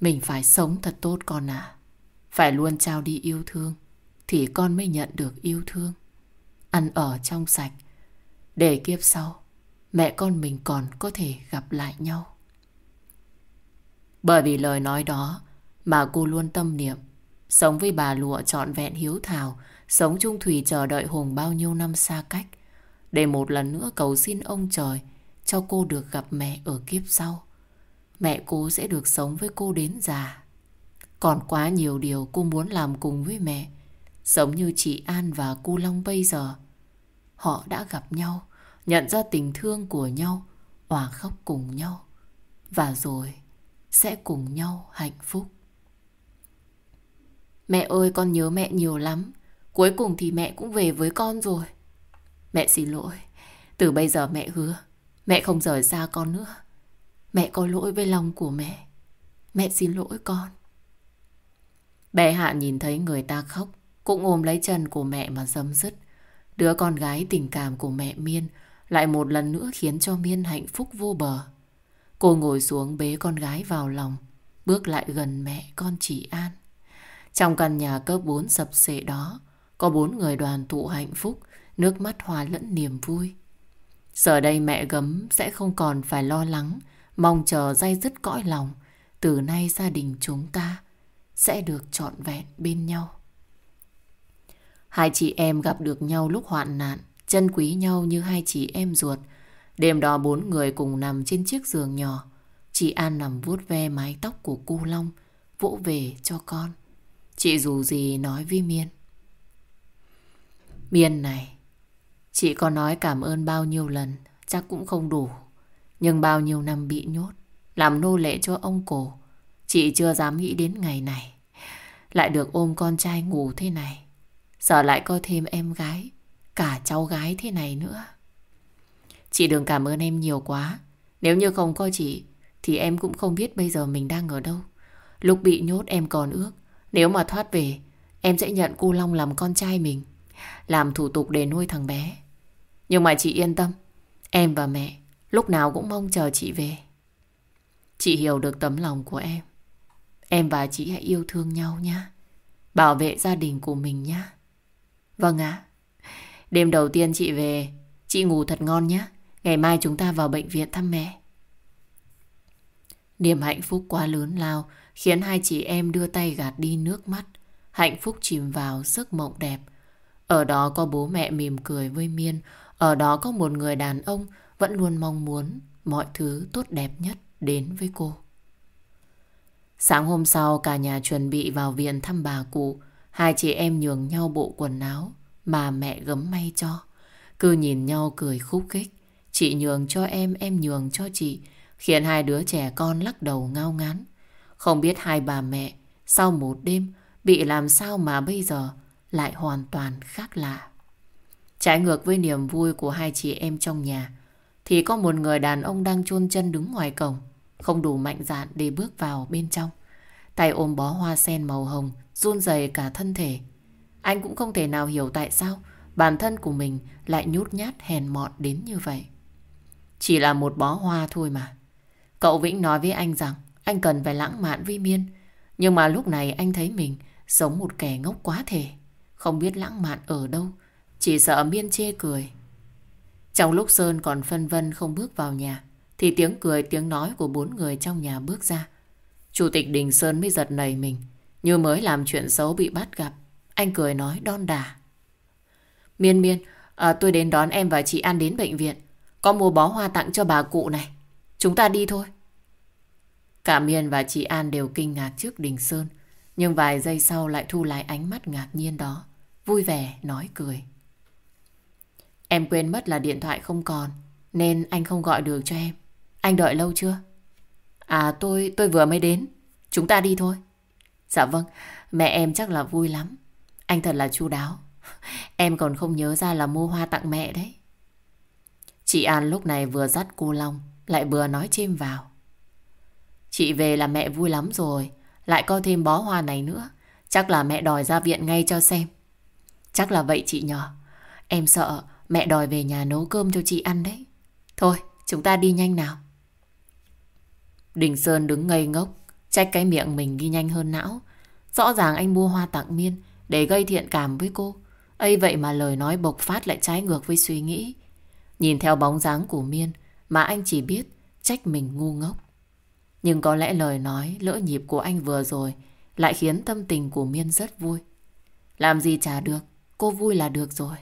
Speaker 1: Mình phải sống thật tốt con à. Phải luôn trao đi yêu thương, thì con mới nhận được yêu thương. Ăn ở trong sạch, để kiếp sau, mẹ con mình còn có thể gặp lại nhau. Bởi vì lời nói đó mà cô luôn tâm niệm, Sống với bà lụa trọn vẹn hiếu thảo, Sống chung thủy chờ đợi Hùng bao nhiêu năm xa cách, Để một lần nữa cầu xin ông trời Cho cô được gặp mẹ ở kiếp sau Mẹ cô sẽ được sống với cô đến già. Còn quá nhiều điều cô muốn làm cùng với mẹ, Giống như chị An và cô Long bây giờ. Họ đã gặp nhau, Nhận ra tình thương của nhau, Hòa khóc cùng nhau, Và rồi sẽ cùng nhau hạnh phúc. Mẹ ơi, con nhớ mẹ nhiều lắm. Cuối cùng thì mẹ cũng về với con rồi. Mẹ xin lỗi. Từ bây giờ mẹ hứa, Mẹ không rời xa con nữa. Mẹ có lỗi với lòng của mẹ. Mẹ xin lỗi con. Bé Hạ nhìn thấy người ta khóc Cũng ôm lấy chân của mẹ mà dâm dứt. Đứa con gái tình cảm của mẹ Miên Lại một lần nữa khiến cho Miên hạnh phúc vô bờ. Cô ngồi xuống bế con gái vào lòng Bước lại gần mẹ con chị An. Trong căn nhà cấp 4 sập sệ đó, có bốn người đoàn tụ hạnh phúc, nước mắt hòa lẫn niềm vui. Giờ đây mẹ gấm sẽ không còn phải lo lắng, mong chờ dây dứt cõi lòng. Từ nay gia đình chúng ta sẽ được trọn vẹn bên nhau. Hai chị em gặp được nhau lúc hoạn nạn, chân quý nhau như hai chị em ruột. Đêm đó bốn người cùng nằm trên chiếc giường nhỏ. Chị An nằm vuốt ve mái tóc của cu Long, vỗ về cho con. Chị dù gì nói với Miên. Miên này, chị có nói cảm ơn bao nhiêu lần, chắc cũng không đủ. Nhưng bao nhiêu năm bị nhốt, làm nô lệ cho ông cổ, chị chưa dám nghĩ đến ngày này. Lại được ôm con trai ngủ thế này. Giờ lại có thêm em gái, cả cháu gái thế này nữa. Chị đừng cảm ơn em nhiều quá. Nếu như không có chị, thì em cũng không biết bây giờ mình đang ở đâu. Lúc bị nhốt em còn ước nếu mà thoát về Em sẽ nhận cu Long làm con trai mình Làm thủ tục để nuôi thằng bé Nhưng mà chị yên tâm Em và mẹ lúc nào cũng mong chờ chị về. Chị hiểu được tấm lòng của em. Em và chị hãy yêu thương nhau nhé Bảo vệ gia đình của mình nhé Vâng ạ. Đêm đầu tiên chị về Chị ngủ thật ngon nhé Ngày mai chúng ta vào bệnh viện thăm mẹ. Niềm hạnh phúc quá lớn lao khiến hai chị em đưa tay gạt đi nước mắt, hạnh phúc chìm vào giấc mộng đẹp. Ở đó có bố mẹ mỉm cười với Miên, ở đó có một người đàn ông vẫn luôn mong muốn mọi thứ tốt đẹp nhất đến với cô. Sáng hôm sau cả nhà chuẩn bị vào viện thăm bà cụ, hai chị em nhường nhau bộ quần áo mà mẹ gấm may cho. Cứ nhìn nhau cười khúc khích, chị nhường cho em, em nhường cho chị, khiến hai đứa trẻ con lắc đầu ngao ngán. Không biết hai bà mẹ sau một đêm bị làm sao mà bây giờ lại hoàn toàn khác lạ. Trái ngược với niềm vui của hai chị em trong nhà thì có một người đàn ông đang chôn chân đứng ngoài cổng, không đủ mạnh dạn để bước vào bên trong. Tay ôm bó hoa sen màu hồng, run rẩy cả thân thể. Anh cũng không thể nào hiểu tại sao bản thân của mình lại nhút nhát hèn mọn đến như vậy. Chỉ là một bó hoa thôi mà. Cậu Vĩnh nói với anh rằng anh cần phải lãng mạn với Miên. Nhưng mà lúc này anh thấy mình giống một kẻ ngốc quá thể. Không biết lãng mạn ở đâu. Chỉ sợ Miên chê cười. Trong lúc Sơn còn phân vân không bước vào nhà, thì tiếng cười tiếng nói của bốn người trong nhà bước ra. Chủ tịch Đình Sơn mới giật nảy mình, như mới làm chuyện xấu bị bắt gặp. Anh cười nói đon đà. Miên miên, à, tôi đến đón em và chị An đến bệnh viện. Có mua bó hoa tặng cho bà cụ này. Chúng ta đi thôi. Cả Miên và chị An đều kinh ngạc trước Đình Sơn. Nhưng vài giây sau lại thu lại ánh mắt ngạc nhiên đó. Vui vẻ, nói cười. Em quên mất là điện thoại không còn. Nên anh không gọi được cho em. Anh đợi lâu chưa? À tôi, tôi vừa mới đến. Chúng ta đi thôi. Dạ vâng, mẹ em chắc là vui lắm. Anh thật là chu đáo. Em còn không nhớ ra là mua hoa tặng mẹ đấy. Chị An lúc này vừa dắt cô Long, lại vừa nói chim vào. Chị về là mẹ vui lắm rồi, lại có thêm bó hoa này nữa. Chắc là mẹ đòi ra viện ngay cho xem. Chắc là vậy chị nhỏ. Em sợ mẹ đòi về nhà nấu cơm cho chị ăn đấy. Thôi, chúng ta đi nhanh nào. Đình Sơn đứng ngây ngốc, trách cái miệng mình đi nhanh hơn não. Rõ ràng anh mua hoa tặng Miên để gây thiện cảm với cô. ấy vậy mà lời nói bộc phát lại trái ngược với suy nghĩ. Nhìn theo bóng dáng của Miên mà anh chỉ biết trách mình ngu ngốc. Nhưng có lẽ lời nói lỡ nhịp của anh vừa rồi lại khiến tâm tình của Miên rất vui. Làm gì trả được, cô vui là được rồi.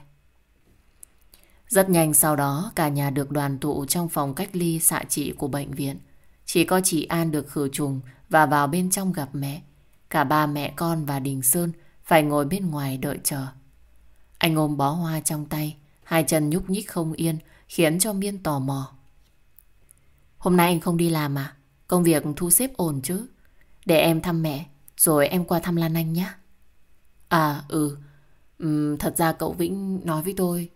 Speaker 1: Rất nhanh sau đó cả nhà được đoàn tụ trong phòng cách ly xạ trị của bệnh viện. Chỉ có chị An được khử trùng và vào bên trong gặp mẹ. Cả ba mẹ con và Đình Sơn phải ngồi bên ngoài đợi chờ. Anh ôm bó hoa trong tay, hai chân nhúc nhích không yên, khiến cho Miên tò mò. Hôm nay anh không đi làm à? Công việc thu xếp ổn chứ? Để em thăm mẹ, rồi em qua thăm Lan Anh nhé. À, ừ. Uhm, thật ra cậu Vĩnh nói với tôi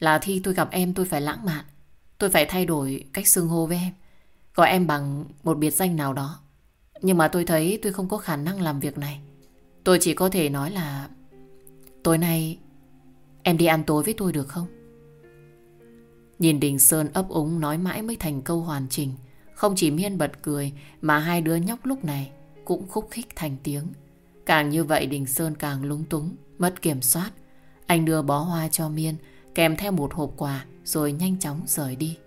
Speaker 1: là khi tôi gặp em, tôi phải lãng mạn. Tôi phải thay đổi cách xưng hô với em. Gọi em bằng một biệt danh nào đó. Nhưng mà tôi thấy tôi không có khả năng làm việc này. Tôi chỉ có thể nói là, Tối nay, Em đi ăn tối với tôi được không? Nhìn Đình Sơn ấp úng nói mãi mới thành câu hoàn chỉnh Không chỉ Miên bật cười, Mà hai đứa nhóc lúc này Cũng khúc khích thành tiếng Càng như vậy, Đình Sơn càng lúng túng, Mất kiểm soát Anh đưa bó hoa cho Miên Kèm theo một hộp quà, Rồi nhanh chóng rời đi.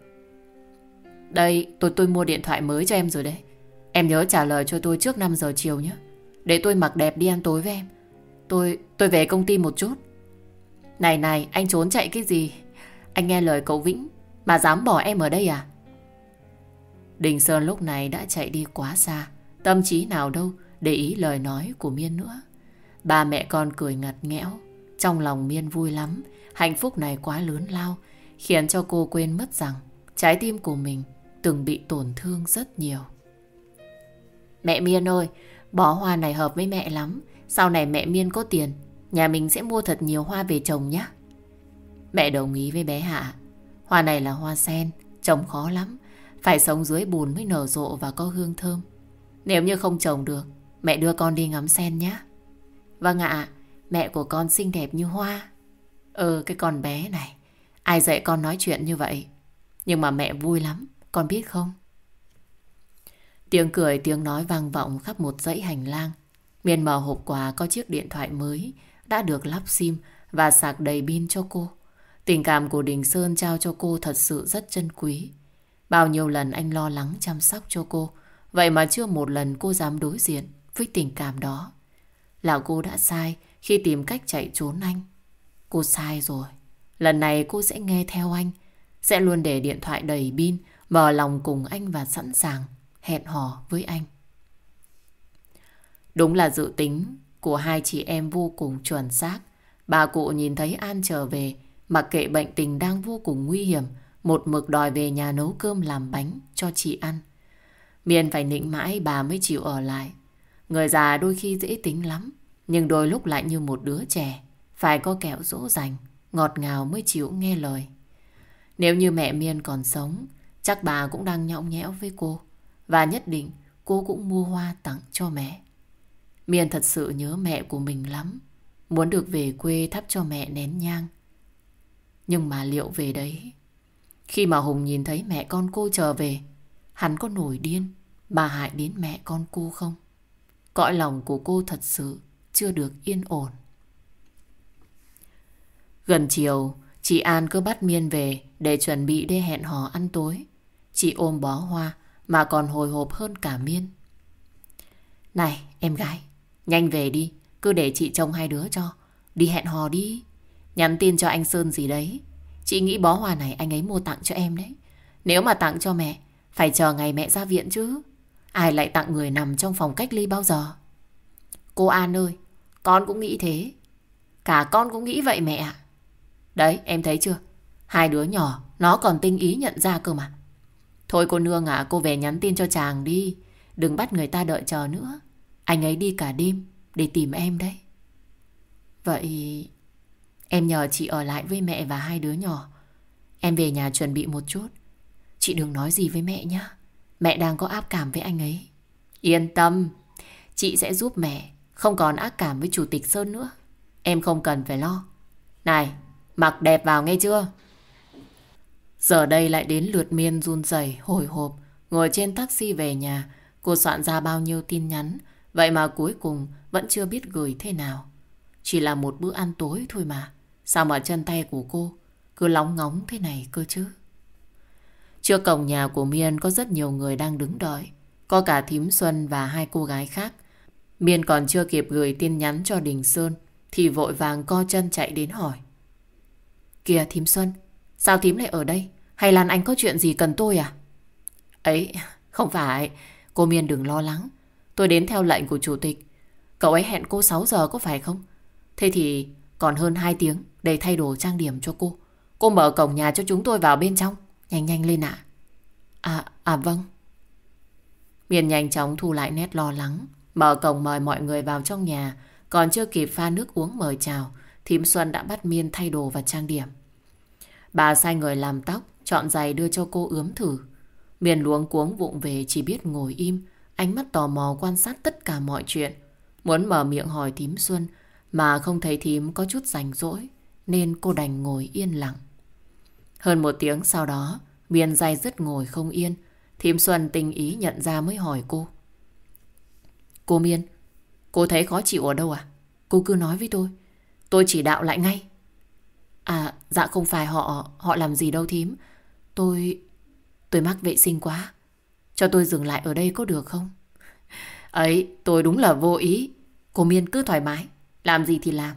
Speaker 1: Đây, tôi tôi mua điện thoại mới cho em rồi đấy. Em nhớ trả lời cho tôi trước 5 giờ chiều nhé. Để tôi mặc đẹp đi ăn tối với em. Tôi tôi về công ty một chút. Này này, anh trốn chạy cái gì? Anh nghe lời cậu Vĩnh, Mà dám bỏ em ở đây à? Đình Sơn lúc này đã chạy đi quá xa, Tâm trí nào đâu Để ý lời nói của Miên nữa. Ba mẹ con cười ngặt nghẽo, Trong lòng Miên vui lắm. Hạnh phúc này quá lớn lao, Khiến cho cô quên mất rằng Trái tim của mình từng bị tổn thương rất nhiều. Mẹ Miên ơi, Bó hoa này hợp với mẹ lắm. Sau này mẹ Miên có tiền, Nhà mình sẽ mua thật nhiều hoa về trồng nhé. Mẹ đồng ý với bé Hạ. Hoa này là hoa sen Trồng khó lắm. Phải sống dưới bùn mới nở rộ và có hương thơm. Nếu như không trồng được, Mẹ đưa con đi ngắm sen nhé. Vâng ạ, Mẹ của con xinh đẹp như hoa. Ừ cái con bé này Ai dạy con nói chuyện như vậy Nhưng mà mẹ vui lắm Con biết không Tiếng cười tiếng nói vang vọng khắp một dãy hành lang. Miền mở hộp quà có chiếc điện thoại mới đã được lắp sim và sạc đầy pin cho cô. Tình cảm của Đình Sơn trao cho cô thật sự rất chân quý. Bao nhiêu lần anh lo lắng chăm sóc cho cô, vậy mà chưa một lần cô dám đối diện với tình cảm đó. Là cô đã sai khi tìm cách chạy trốn anh. Cô sai rồi. Lần này cô sẽ nghe theo anh, sẽ luôn để điện thoại đầy pin, mở lòng cùng anh và sẵn sàng hẹn hò với anh. Đúng là dự tính của hai chị em vô cùng chuẩn xác. Bà cụ nhìn thấy An trở về, mặc kệ bệnh tình đang vô cùng nguy hiểm, một mực đòi về nhà nấu cơm làm bánh cho chị ăn. Miền phải nịnh mãi bà mới chịu ở lại. Người già đôi khi dễ tính lắm, nhưng đôi lúc lại như một đứa trẻ, phải có kẹo dỗ dành, ngọt ngào mới chịu nghe lời. Nếu như mẹ Miên còn sống, chắc bà cũng đang nhõng nhẽo với cô. Và nhất định cô cũng mua hoa tặng cho mẹ. Miên thật sự nhớ mẹ của mình lắm. Muốn được về quê thắp cho mẹ nén nhang. Nhưng mà liệu về đấy? Khi mà Hùng nhìn thấy mẹ con cô trở về, hắn có nổi điên bà hại đến mẹ con cô không? Cõi lòng của cô thật sự chưa được yên ổn. Gần chiều, chị An cứ bắt Miên về để chuẩn bị đi hẹn hò ăn tối. Chị ôm bó hoa mà còn hồi hộp hơn cả Miên. Này em gái, nhanh về đi, cứ để chị trông hai đứa cho. Đi hẹn hò đi. Nhắn tin cho anh Sơn gì đấy. Chị nghĩ bó hoa này anh ấy mua tặng cho em đấy. Nếu mà tặng cho mẹ, phải chờ ngày mẹ ra viện chứ. Ai lại tặng người nằm trong phòng cách ly bao giờ? Cô An ơi, con cũng nghĩ thế. Cả con cũng nghĩ vậy mẹ ạ. Đấy, em thấy chưa? Hai đứa nhỏ, nó còn tinh ý nhận ra cơ mà. Thôi cô nương à, cô về nhắn tin cho chàng đi. Đừng bắt người ta đợi chờ nữa. Anh ấy đi cả đêm để tìm em đấy. Vậy em nhờ chị ở lại với mẹ và hai đứa nhỏ. Em về nhà chuẩn bị một chút. Chị đừng nói gì với mẹ nhé. Mẹ đang có áp cảm với anh ấy. Yên tâm, chị sẽ giúp mẹ không còn ác cảm với Chủ tịch Sơn nữa. Em không cần phải lo. Này, mặc đẹp vào nghe chưa? Giờ đây lại đến lượt miên run rẩy hồi hộp, ngồi trên taxi về nhà. Cô soạn ra bao nhiêu tin nhắn, vậy mà cuối cùng vẫn chưa biết gửi thế nào. Chỉ là một bữa ăn tối thôi mà. Sao mà chân tay của cô cứ lóng ngóng thế này cơ chứ? Trước cổng nhà của Miên có rất nhiều người đang đứng đợi. Có cả Thím Xuân và hai cô gái khác. Miên còn chưa kịp gửi tin nhắn cho Đình Sơn thì vội vàng co chân chạy đến hỏi. Kìa Thím Xuân, sao Thím lại ở đây? Hay Lan Anh có chuyện gì cần tôi à? Ấy, không phải. Cô Miên đừng lo lắng. Tôi đến theo lệnh của chủ tịch. Cậu ấy hẹn cô 6 giờ có phải không? Thế thì còn hơn 2 tiếng để thay đồ trang điểm cho cô. Cô mở cổng nhà cho chúng tôi vào bên trong. Nhanh nhanh lên ạ. À, à vâng. Miền nhanh chóng thu lại nét lo lắng. Mở cổng mời mọi người vào trong nhà. Còn chưa kịp pha nước uống mời chào. Thím Xuân đã bắt Miên thay đồ và trang điểm. Bà sai người làm tóc, chọn giày đưa cho cô ướm thử. Miên luống cuống vụng về chỉ biết ngồi im, ánh mắt tò mò quan sát tất cả mọi chuyện. Muốn mở miệng hỏi thím Xuân, mà không thấy thím có chút rảnh rỗi, nên cô đành ngồi yên lặng. Hơn một tiếng sau đó, Miên dai dứt ngồi không yên. Thím Xuân tình ý nhận ra mới hỏi cô. Cô Miên, cô thấy khó chịu ở đâu à? Cô cứ nói với tôi. Tôi chỉ đạo lại ngay. À, dạ không phải họ, họ làm gì đâu thím. Tôi, tôi mắc vệ sinh quá. Cho tôi dừng lại ở đây có được không? Ấy, tôi đúng là vô ý. Cô Miên cứ thoải mái, làm gì thì làm.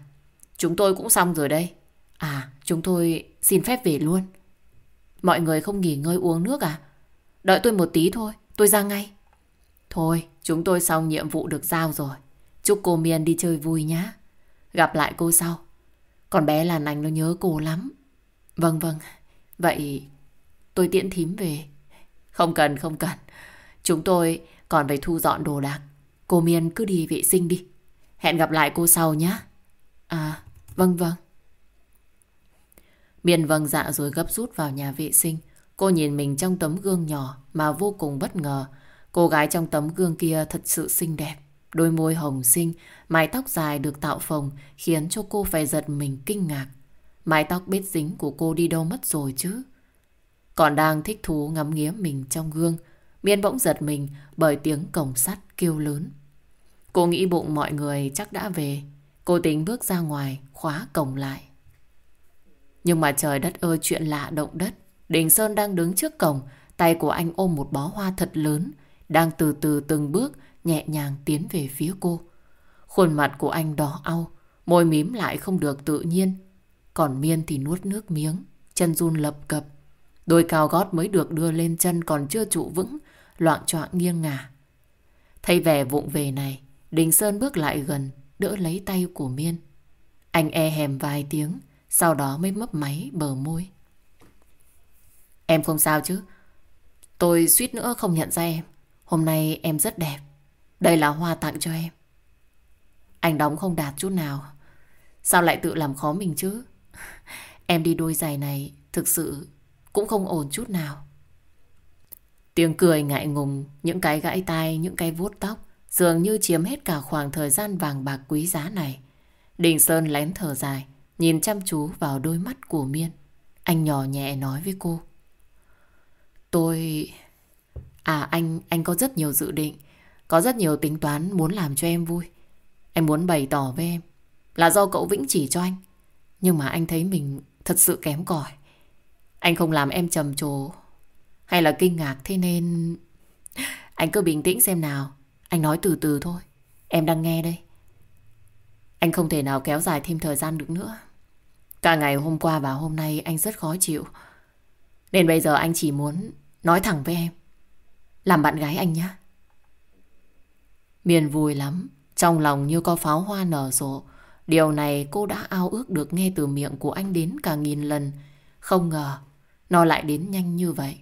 Speaker 1: Chúng tôi cũng xong rồi đây. À, chúng tôi xin phép về luôn. Mọi người không nghỉ ngơi uống nước à? Đợi tôi một tí thôi, tôi ra ngay. Thôi, chúng tôi xong nhiệm vụ được giao rồi. Chúc cô Miên đi chơi vui nhá. Gặp lại cô sau. Còn bé làn Anh nó nhớ cô lắm. Vâng vâng, vậy tôi tiễn thím về. Không cần, không cần. Chúng tôi còn phải thu dọn đồ đạc. Cô Miên cứ đi vệ sinh đi. Hẹn gặp lại cô sau nhé. À, vâng vâng. Miên vâng dạ rồi gấp rút vào nhà vệ sinh. Cô nhìn mình trong tấm gương nhỏ mà vô cùng bất ngờ. Cô gái trong tấm gương kia thật sự xinh đẹp. Đôi môi hồng xinh, mái tóc dài được tạo phồng khiến cho cô phải giật mình kinh ngạc. Mái tóc bết dính của cô đi đâu mất rồi chứ? Còn đang thích thú ngắm nghía mình trong gương, Miên bỗng giật mình bởi tiếng cổng sắt kêu lớn. Cô nghĩ bụng mọi người chắc đã về. Cô tính bước ra ngoài, khóa cổng lại. Nhưng mà trời đất ơi chuyện lạ động đất. Đình Sơn đang đứng trước cổng, tay của anh ôm một bó hoa thật lớn, đang từ từ từng bước nhẹ nhàng tiến về phía cô. Khuôn mặt của anh đỏ au, môi mím lại không được tự nhiên. Còn Miên thì nuốt nước miếng, chân run lập cập. Đôi cao gót mới được đưa lên chân còn chưa trụ vững, loạn choạng nghiêng ngả. Thấy vẻ vụng về này, Đình Sơn bước lại gần, đỡ lấy tay của Miên. Anh e hèm vài tiếng, sau đó mới mấp máy bờ môi. Em không sao chứ? Tôi suýt nữa không nhận ra em. Hôm nay em rất đẹp. Đây là hoa tặng cho em. Anh đóng không đạt chút nào. Sao lại tự làm khó mình chứ? Em đi đôi giày này thực sự cũng không ổn chút nào. Tiếng cười ngại ngùng, những cái gãi tay, những cái vuốt tóc dường như chiếm hết cả khoảng thời gian vàng bạc quý giá này. Đình Sơn lén thở dài, nhìn chăm chú vào đôi mắt của Miên. Anh nhỏ nhẹ nói với cô. Tôi... À anh, anh có rất nhiều dự định, có rất nhiều tính toán muốn làm cho em vui. Em muốn bày tỏ với em là do cậu Vĩnh chỉ cho anh. Nhưng mà anh thấy mình thật sự kém cỏi. Anh không làm em trầm trồ. hay là kinh ngạc, thế nên... Anh cứ bình tĩnh xem nào. Anh nói từ từ thôi. Em đang nghe đây. Anh không thể nào kéo dài thêm thời gian được nữa. Cả ngày hôm qua và hôm nay anh rất khó chịu. Nên bây giờ anh chỉ muốn nói thẳng với em. Làm bạn gái anh nhé. Miền vui lắm. Trong lòng như có pháo hoa nở rộ. Điều này cô đã ao ước được nghe từ miệng của anh đến cả nghìn lần. Không ngờ, nó lại đến nhanh như vậy.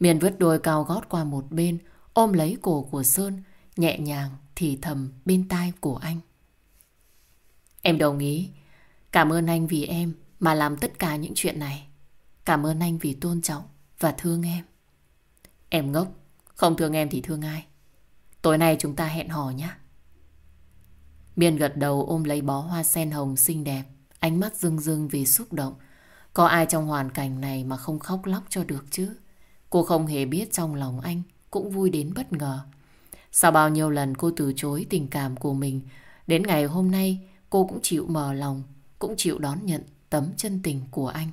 Speaker 1: Miền vứt đôi cao gót qua một bên, ôm lấy cổ của Sơn, nhẹ nhàng thì thầm bên tai của anh. Em đồng ý. Cảm ơn anh vì em mà làm tất cả những chuyện này. Cảm ơn anh vì tôn trọng và thương em. Em ngốc, không thương em thì thương ai. Tối nay chúng ta hẹn hò nhé. Miên gật đầu ôm lấy bó hoa sen hồng xinh đẹp, ánh mắt rưng rưng vì xúc động. Có ai trong hoàn cảnh này mà không khóc lóc cho được chứ? Cô không hề biết trong lòng anh cũng vui đến bất ngờ. Sau bao nhiêu lần cô từ chối tình cảm của mình, đến ngày hôm nay cô cũng chịu mở lòng, cũng chịu đón nhận tấm chân tình của anh.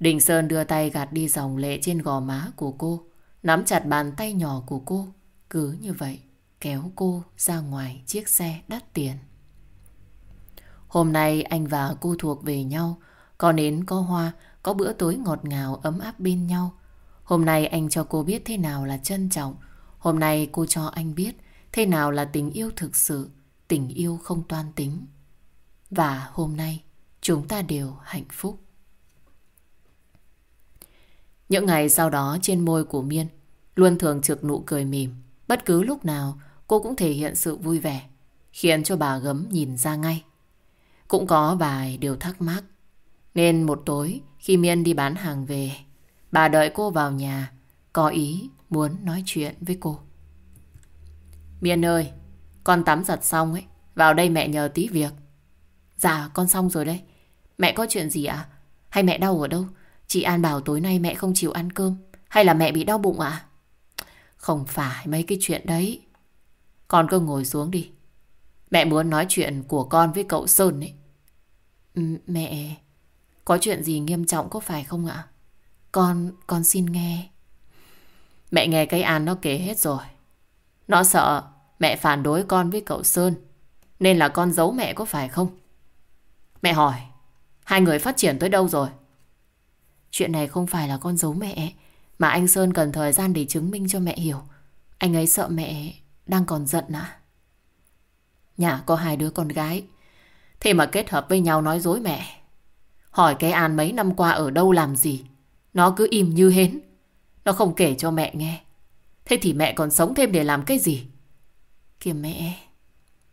Speaker 1: Đình Sơn đưa tay gạt đi dòng lệ trên gò má của cô, nắm chặt bàn tay nhỏ của cô, cứ như vậy kéo cô ra ngoài chiếc xe đắt tiền. Hôm nay anh và cô thuộc về nhau, có nến có hoa, có bữa tối ngọt ngào ấm áp bên nhau. Hôm nay anh cho cô biết thế nào là trân trọng, hôm nay cô cho anh biết thế nào là tình yêu thực sự, tình yêu không toan tính. Và hôm nay chúng ta đều hạnh phúc. Những ngày sau đó trên môi của Miên luôn thường trực nụ cười mỉm. Bất cứ lúc nào cô cũng thể hiện sự vui vẻ, khiến cho bà gấm nhìn ra ngay. Cũng có vài điều thắc mắc, nên một tối khi Miên đi bán hàng về, bà đợi cô vào nhà, có ý muốn nói chuyện với cô. Miên ơi, con tắm giặt xong ấy, vào đây mẹ nhờ tí việc. Dạ, con xong rồi đây. Mẹ có chuyện gì ạ? Hay mẹ đau ở đâu? Chị An bảo tối nay mẹ không chịu ăn cơm. Hay là mẹ bị đau bụng ạ? Không phải mấy cái chuyện đấy. Con cứ ngồi xuống đi. Mẹ muốn nói chuyện của con với cậu Sơn ấy. Ừ, mẹ, có chuyện gì nghiêm trọng có phải không ạ? Con, con xin nghe. Mẹ nghe cái An nó kể hết rồi. Nó sợ mẹ phản đối con với cậu Sơn. Nên là con giấu mẹ có phải không? Mẹ hỏi, hai người phát triển tới đâu rồi? Chuyện này không phải là con giấu mẹ, mà anh Sơn cần thời gian để chứng minh cho mẹ hiểu. Anh ấy sợ mẹ đang còn giận à? Nhà có hai đứa con gái. Thế mà kết hợp với nhau nói dối mẹ. Hỏi cái An mấy năm qua ở đâu làm gì. Nó cứ im như hến. Nó không kể cho mẹ nghe. Thế thì mẹ còn sống thêm để làm cái gì? Kìa mẹ.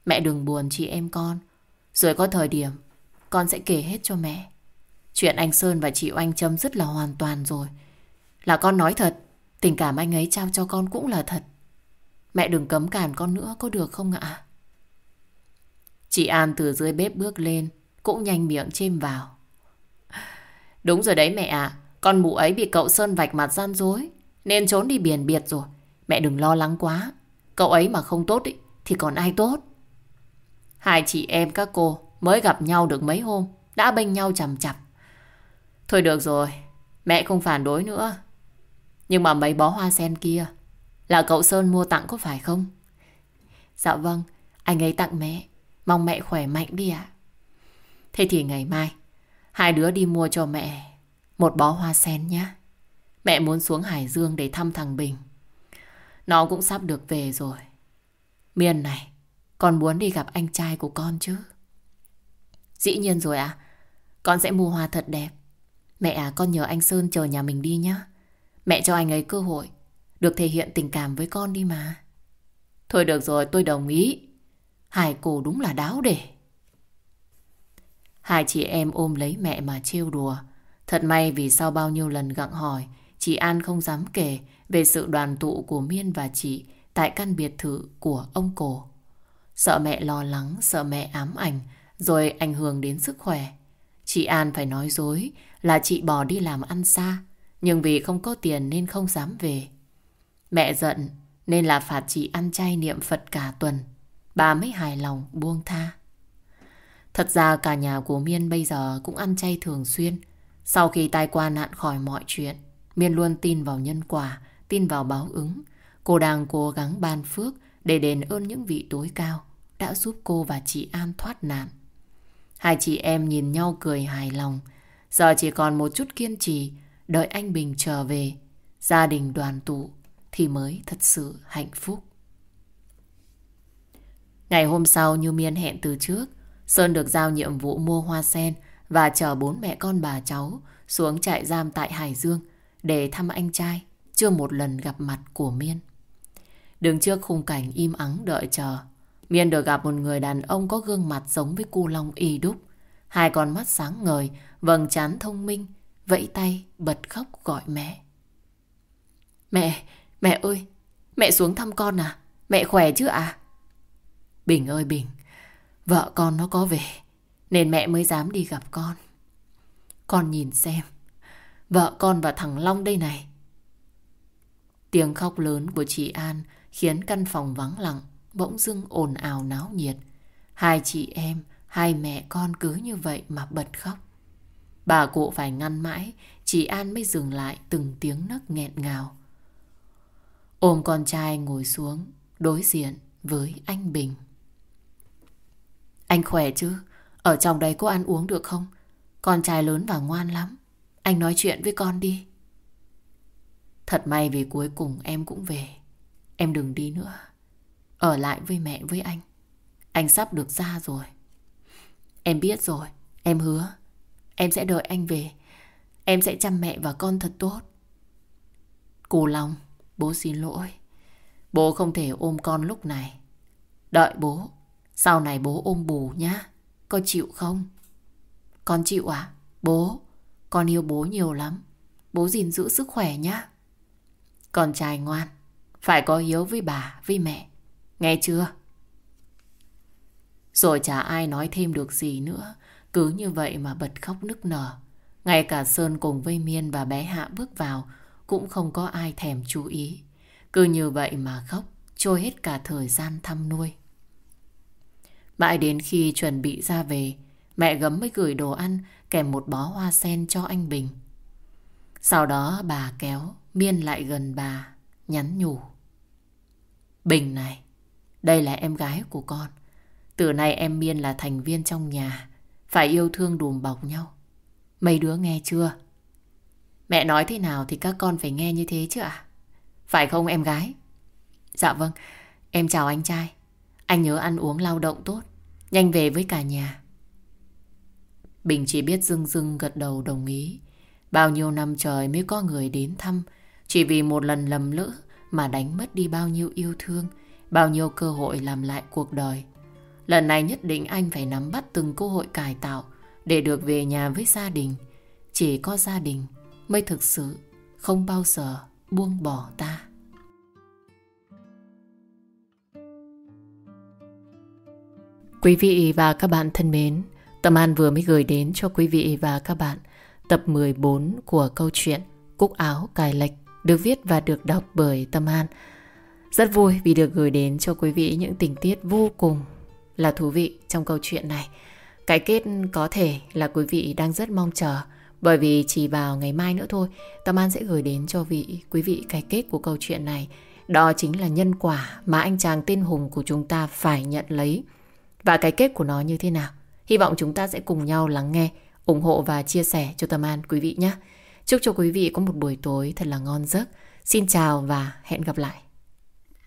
Speaker 1: Mẹ đừng buồn chị em con. Rồi có thời điểm, con sẽ kể hết cho mẹ. Chuyện anh Sơn và chị Oanh chấm dứt là hoàn toàn rồi. Là con nói thật. Tình cảm anh ấy trao cho con cũng là thật. Mẹ đừng cấm cản con nữa có được không ạ? Chị An từ dưới bếp bước lên, cũng nhanh miệng chêm vào. Đúng rồi đấy mẹ ạ, con mụ ấy bị cậu Sơn vạch mặt gian dối, nên trốn đi biển biệt rồi. Mẹ đừng lo lắng quá, cậu ấy mà không tốt ý, thì còn ai tốt? Hai chị em các cô mới gặp nhau được mấy hôm, đã bênh nhau chầm chập. Thôi được rồi, mẹ không phản đối nữa. Nhưng mà mấy bó hoa sen kia là cậu Sơn mua tặng có phải không? Dạ vâng, anh ấy tặng mẹ. Mong mẹ khỏe mạnh đi ạ. Thế thì ngày mai, hai đứa đi mua cho mẹ một bó hoa sen nhé. Mẹ muốn xuống Hải Dương để thăm thằng Bình. Nó cũng sắp được về rồi. Miền này, con muốn đi gặp anh trai của con chứ? Dĩ nhiên rồi ạ. Con sẽ mua hoa thật đẹp. Mẹ à, con nhờ anh Sơn chờ nhà mình đi nhé. Mẹ cho anh ấy cơ hội được thể hiện tình cảm với con đi mà. Thôi được rồi, tôi đồng ý. Hải cổ đúng là đáo để. Hai chị em ôm lấy mẹ mà trêu đùa. Thật may vì sau bao nhiêu lần gặng hỏi, chị An không dám kể về sự đoàn tụ của Miên và chị tại căn biệt thự của ông cổ. Sợ mẹ lo lắng, sợ mẹ ám ảnh, rồi ảnh hưởng đến sức khỏe. Chị An phải nói dối là chị bỏ đi làm ăn xa, nhưng vì không có tiền nên không dám về. Mẹ giận nên là phạt chị ăn chay niệm Phật cả tuần. Bà mới hài lòng buông tha. Thật ra cả nhà của Miên bây giờ cũng ăn chay thường xuyên. Sau khi tai qua nạn khỏi mọi chuyện, Miên luôn tin vào nhân quả, tin vào báo ứng. Cô đang cố gắng ban phước để đền ơn những vị tối cao đã giúp cô và chị An thoát nạn. Hai chị em nhìn nhau cười hài lòng. Giờ chỉ còn một chút kiên trì, đợi anh Bình trở về, gia đình đoàn tụ thì mới thật sự hạnh phúc. Ngày hôm sau như Miên hẹn từ trước, Sơn được giao nhiệm vụ mua hoa sen và chở bốn mẹ con bà cháu xuống trại giam tại Hải Dương để thăm anh trai, chưa một lần gặp mặt của Miên. Đứng trước khung cảnh im ắng đợi chờ, Miên được gặp một người đàn ông có gương mặt giống với cu long y đúc. Hai con mắt sáng ngời, vầng trán thông minh, vẫy tay, bật khóc gọi mẹ. Mẹ, mẹ ơi, mẹ xuống thăm con à? Mẹ khỏe chứ à? Bình ơi Bình, vợ con nó có về, nên mẹ mới dám đi gặp con. Con nhìn xem, vợ con và thằng Long đây này. Tiếng khóc lớn của chị An khiến căn phòng vắng lặng, bỗng dưng ồn ào náo nhiệt. Hai chị em, hai mẹ con cứ như vậy mà bật khóc. Bà cụ phải ngăn mãi, chị An mới dừng lại từng tiếng nấc nghẹn ngào. Ôm con trai ngồi xuống, đối diện với anh Bình. Anh khỏe chứ? Ở trong đây có ăn uống được không? Con trai lớn và ngoan lắm. Anh nói chuyện với con đi. Thật may vì cuối cùng em cũng về. Em đừng đi nữa. Ở lại với mẹ với anh. Anh sắp được ra rồi. Em biết rồi. Em hứa. Em sẽ đợi anh về. Em sẽ chăm mẹ và con thật tốt. cù lòng bố xin lỗi. Bố không thể ôm con lúc này. Đợi bố. Sau này bố ôm bù nhá. Có chịu không? Con chịu à? Bố, con yêu bố nhiều lắm. Bố gìn giữ sức khỏe nhá. Con trai ngoan, phải có hiếu với bà, với mẹ. Nghe chưa? Rồi chả ai nói thêm được gì nữa. Cứ như vậy mà bật khóc nức nở. Ngay cả Sơn cùng với Miên và bé Hạ bước vào cũng không có ai thèm chú ý. Cứ như vậy mà khóc, trôi hết cả thời gian thăm nuôi. Mãi đến khi chuẩn bị ra về, mẹ gấm mới gửi đồ ăn kèm một bó hoa sen cho anh Bình. Sau đó bà kéo Miên lại gần bà, nhắn nhủ. Bình này, đây là em gái của con. Từ nay em Miên là thành viên trong nhà, phải yêu thương đùm bọc nhau. Mấy đứa nghe chưa? Mẹ nói thế nào thì các con phải nghe như thế chứ ạ? Phải không em gái? Dạ vâng, em chào anh trai. Anh nhớ ăn uống lao động tốt, nhanh về với cả nhà. Bình chỉ biết dưng dưng gật đầu đồng ý. Bao nhiêu năm trời mới có người đến thăm, chỉ vì một lần lầm lỡ mà đánh mất đi bao nhiêu yêu thương, bao nhiêu cơ hội làm lại cuộc đời. Lần này nhất định anh phải nắm bắt từng cơ hội cải tạo để được về nhà với gia đình. Chỉ có gia đình mới thực sự không bao giờ buông bỏ ta. Quý vị và các bạn thân mến, Tâm An vừa mới gửi đến cho quý vị và các bạn tập 14 của câu chuyện Cúc áo cài lệch được viết và được đọc bởi Tâm An. Rất vui vì được gửi đến cho quý vị những tình tiết vô cùng là thú vị trong câu chuyện này. Cái kết có thể là quý vị đang rất mong chờ bởi vì chỉ vào ngày mai nữa thôi Tâm An sẽ gửi đến cho vị quý vị cái kết của câu chuyện này. Đó chính là nhân quả mà anh chàng tên Hùng của chúng ta phải nhận lấy. Và cái kết của nó như thế nào? Hy vọng chúng ta sẽ cùng nhau lắng nghe, ủng hộ và chia sẻ cho Tâm An quý vị nhé. Chúc cho quý vị có một buổi tối thật là ngon giấc. Xin chào và hẹn gặp lại.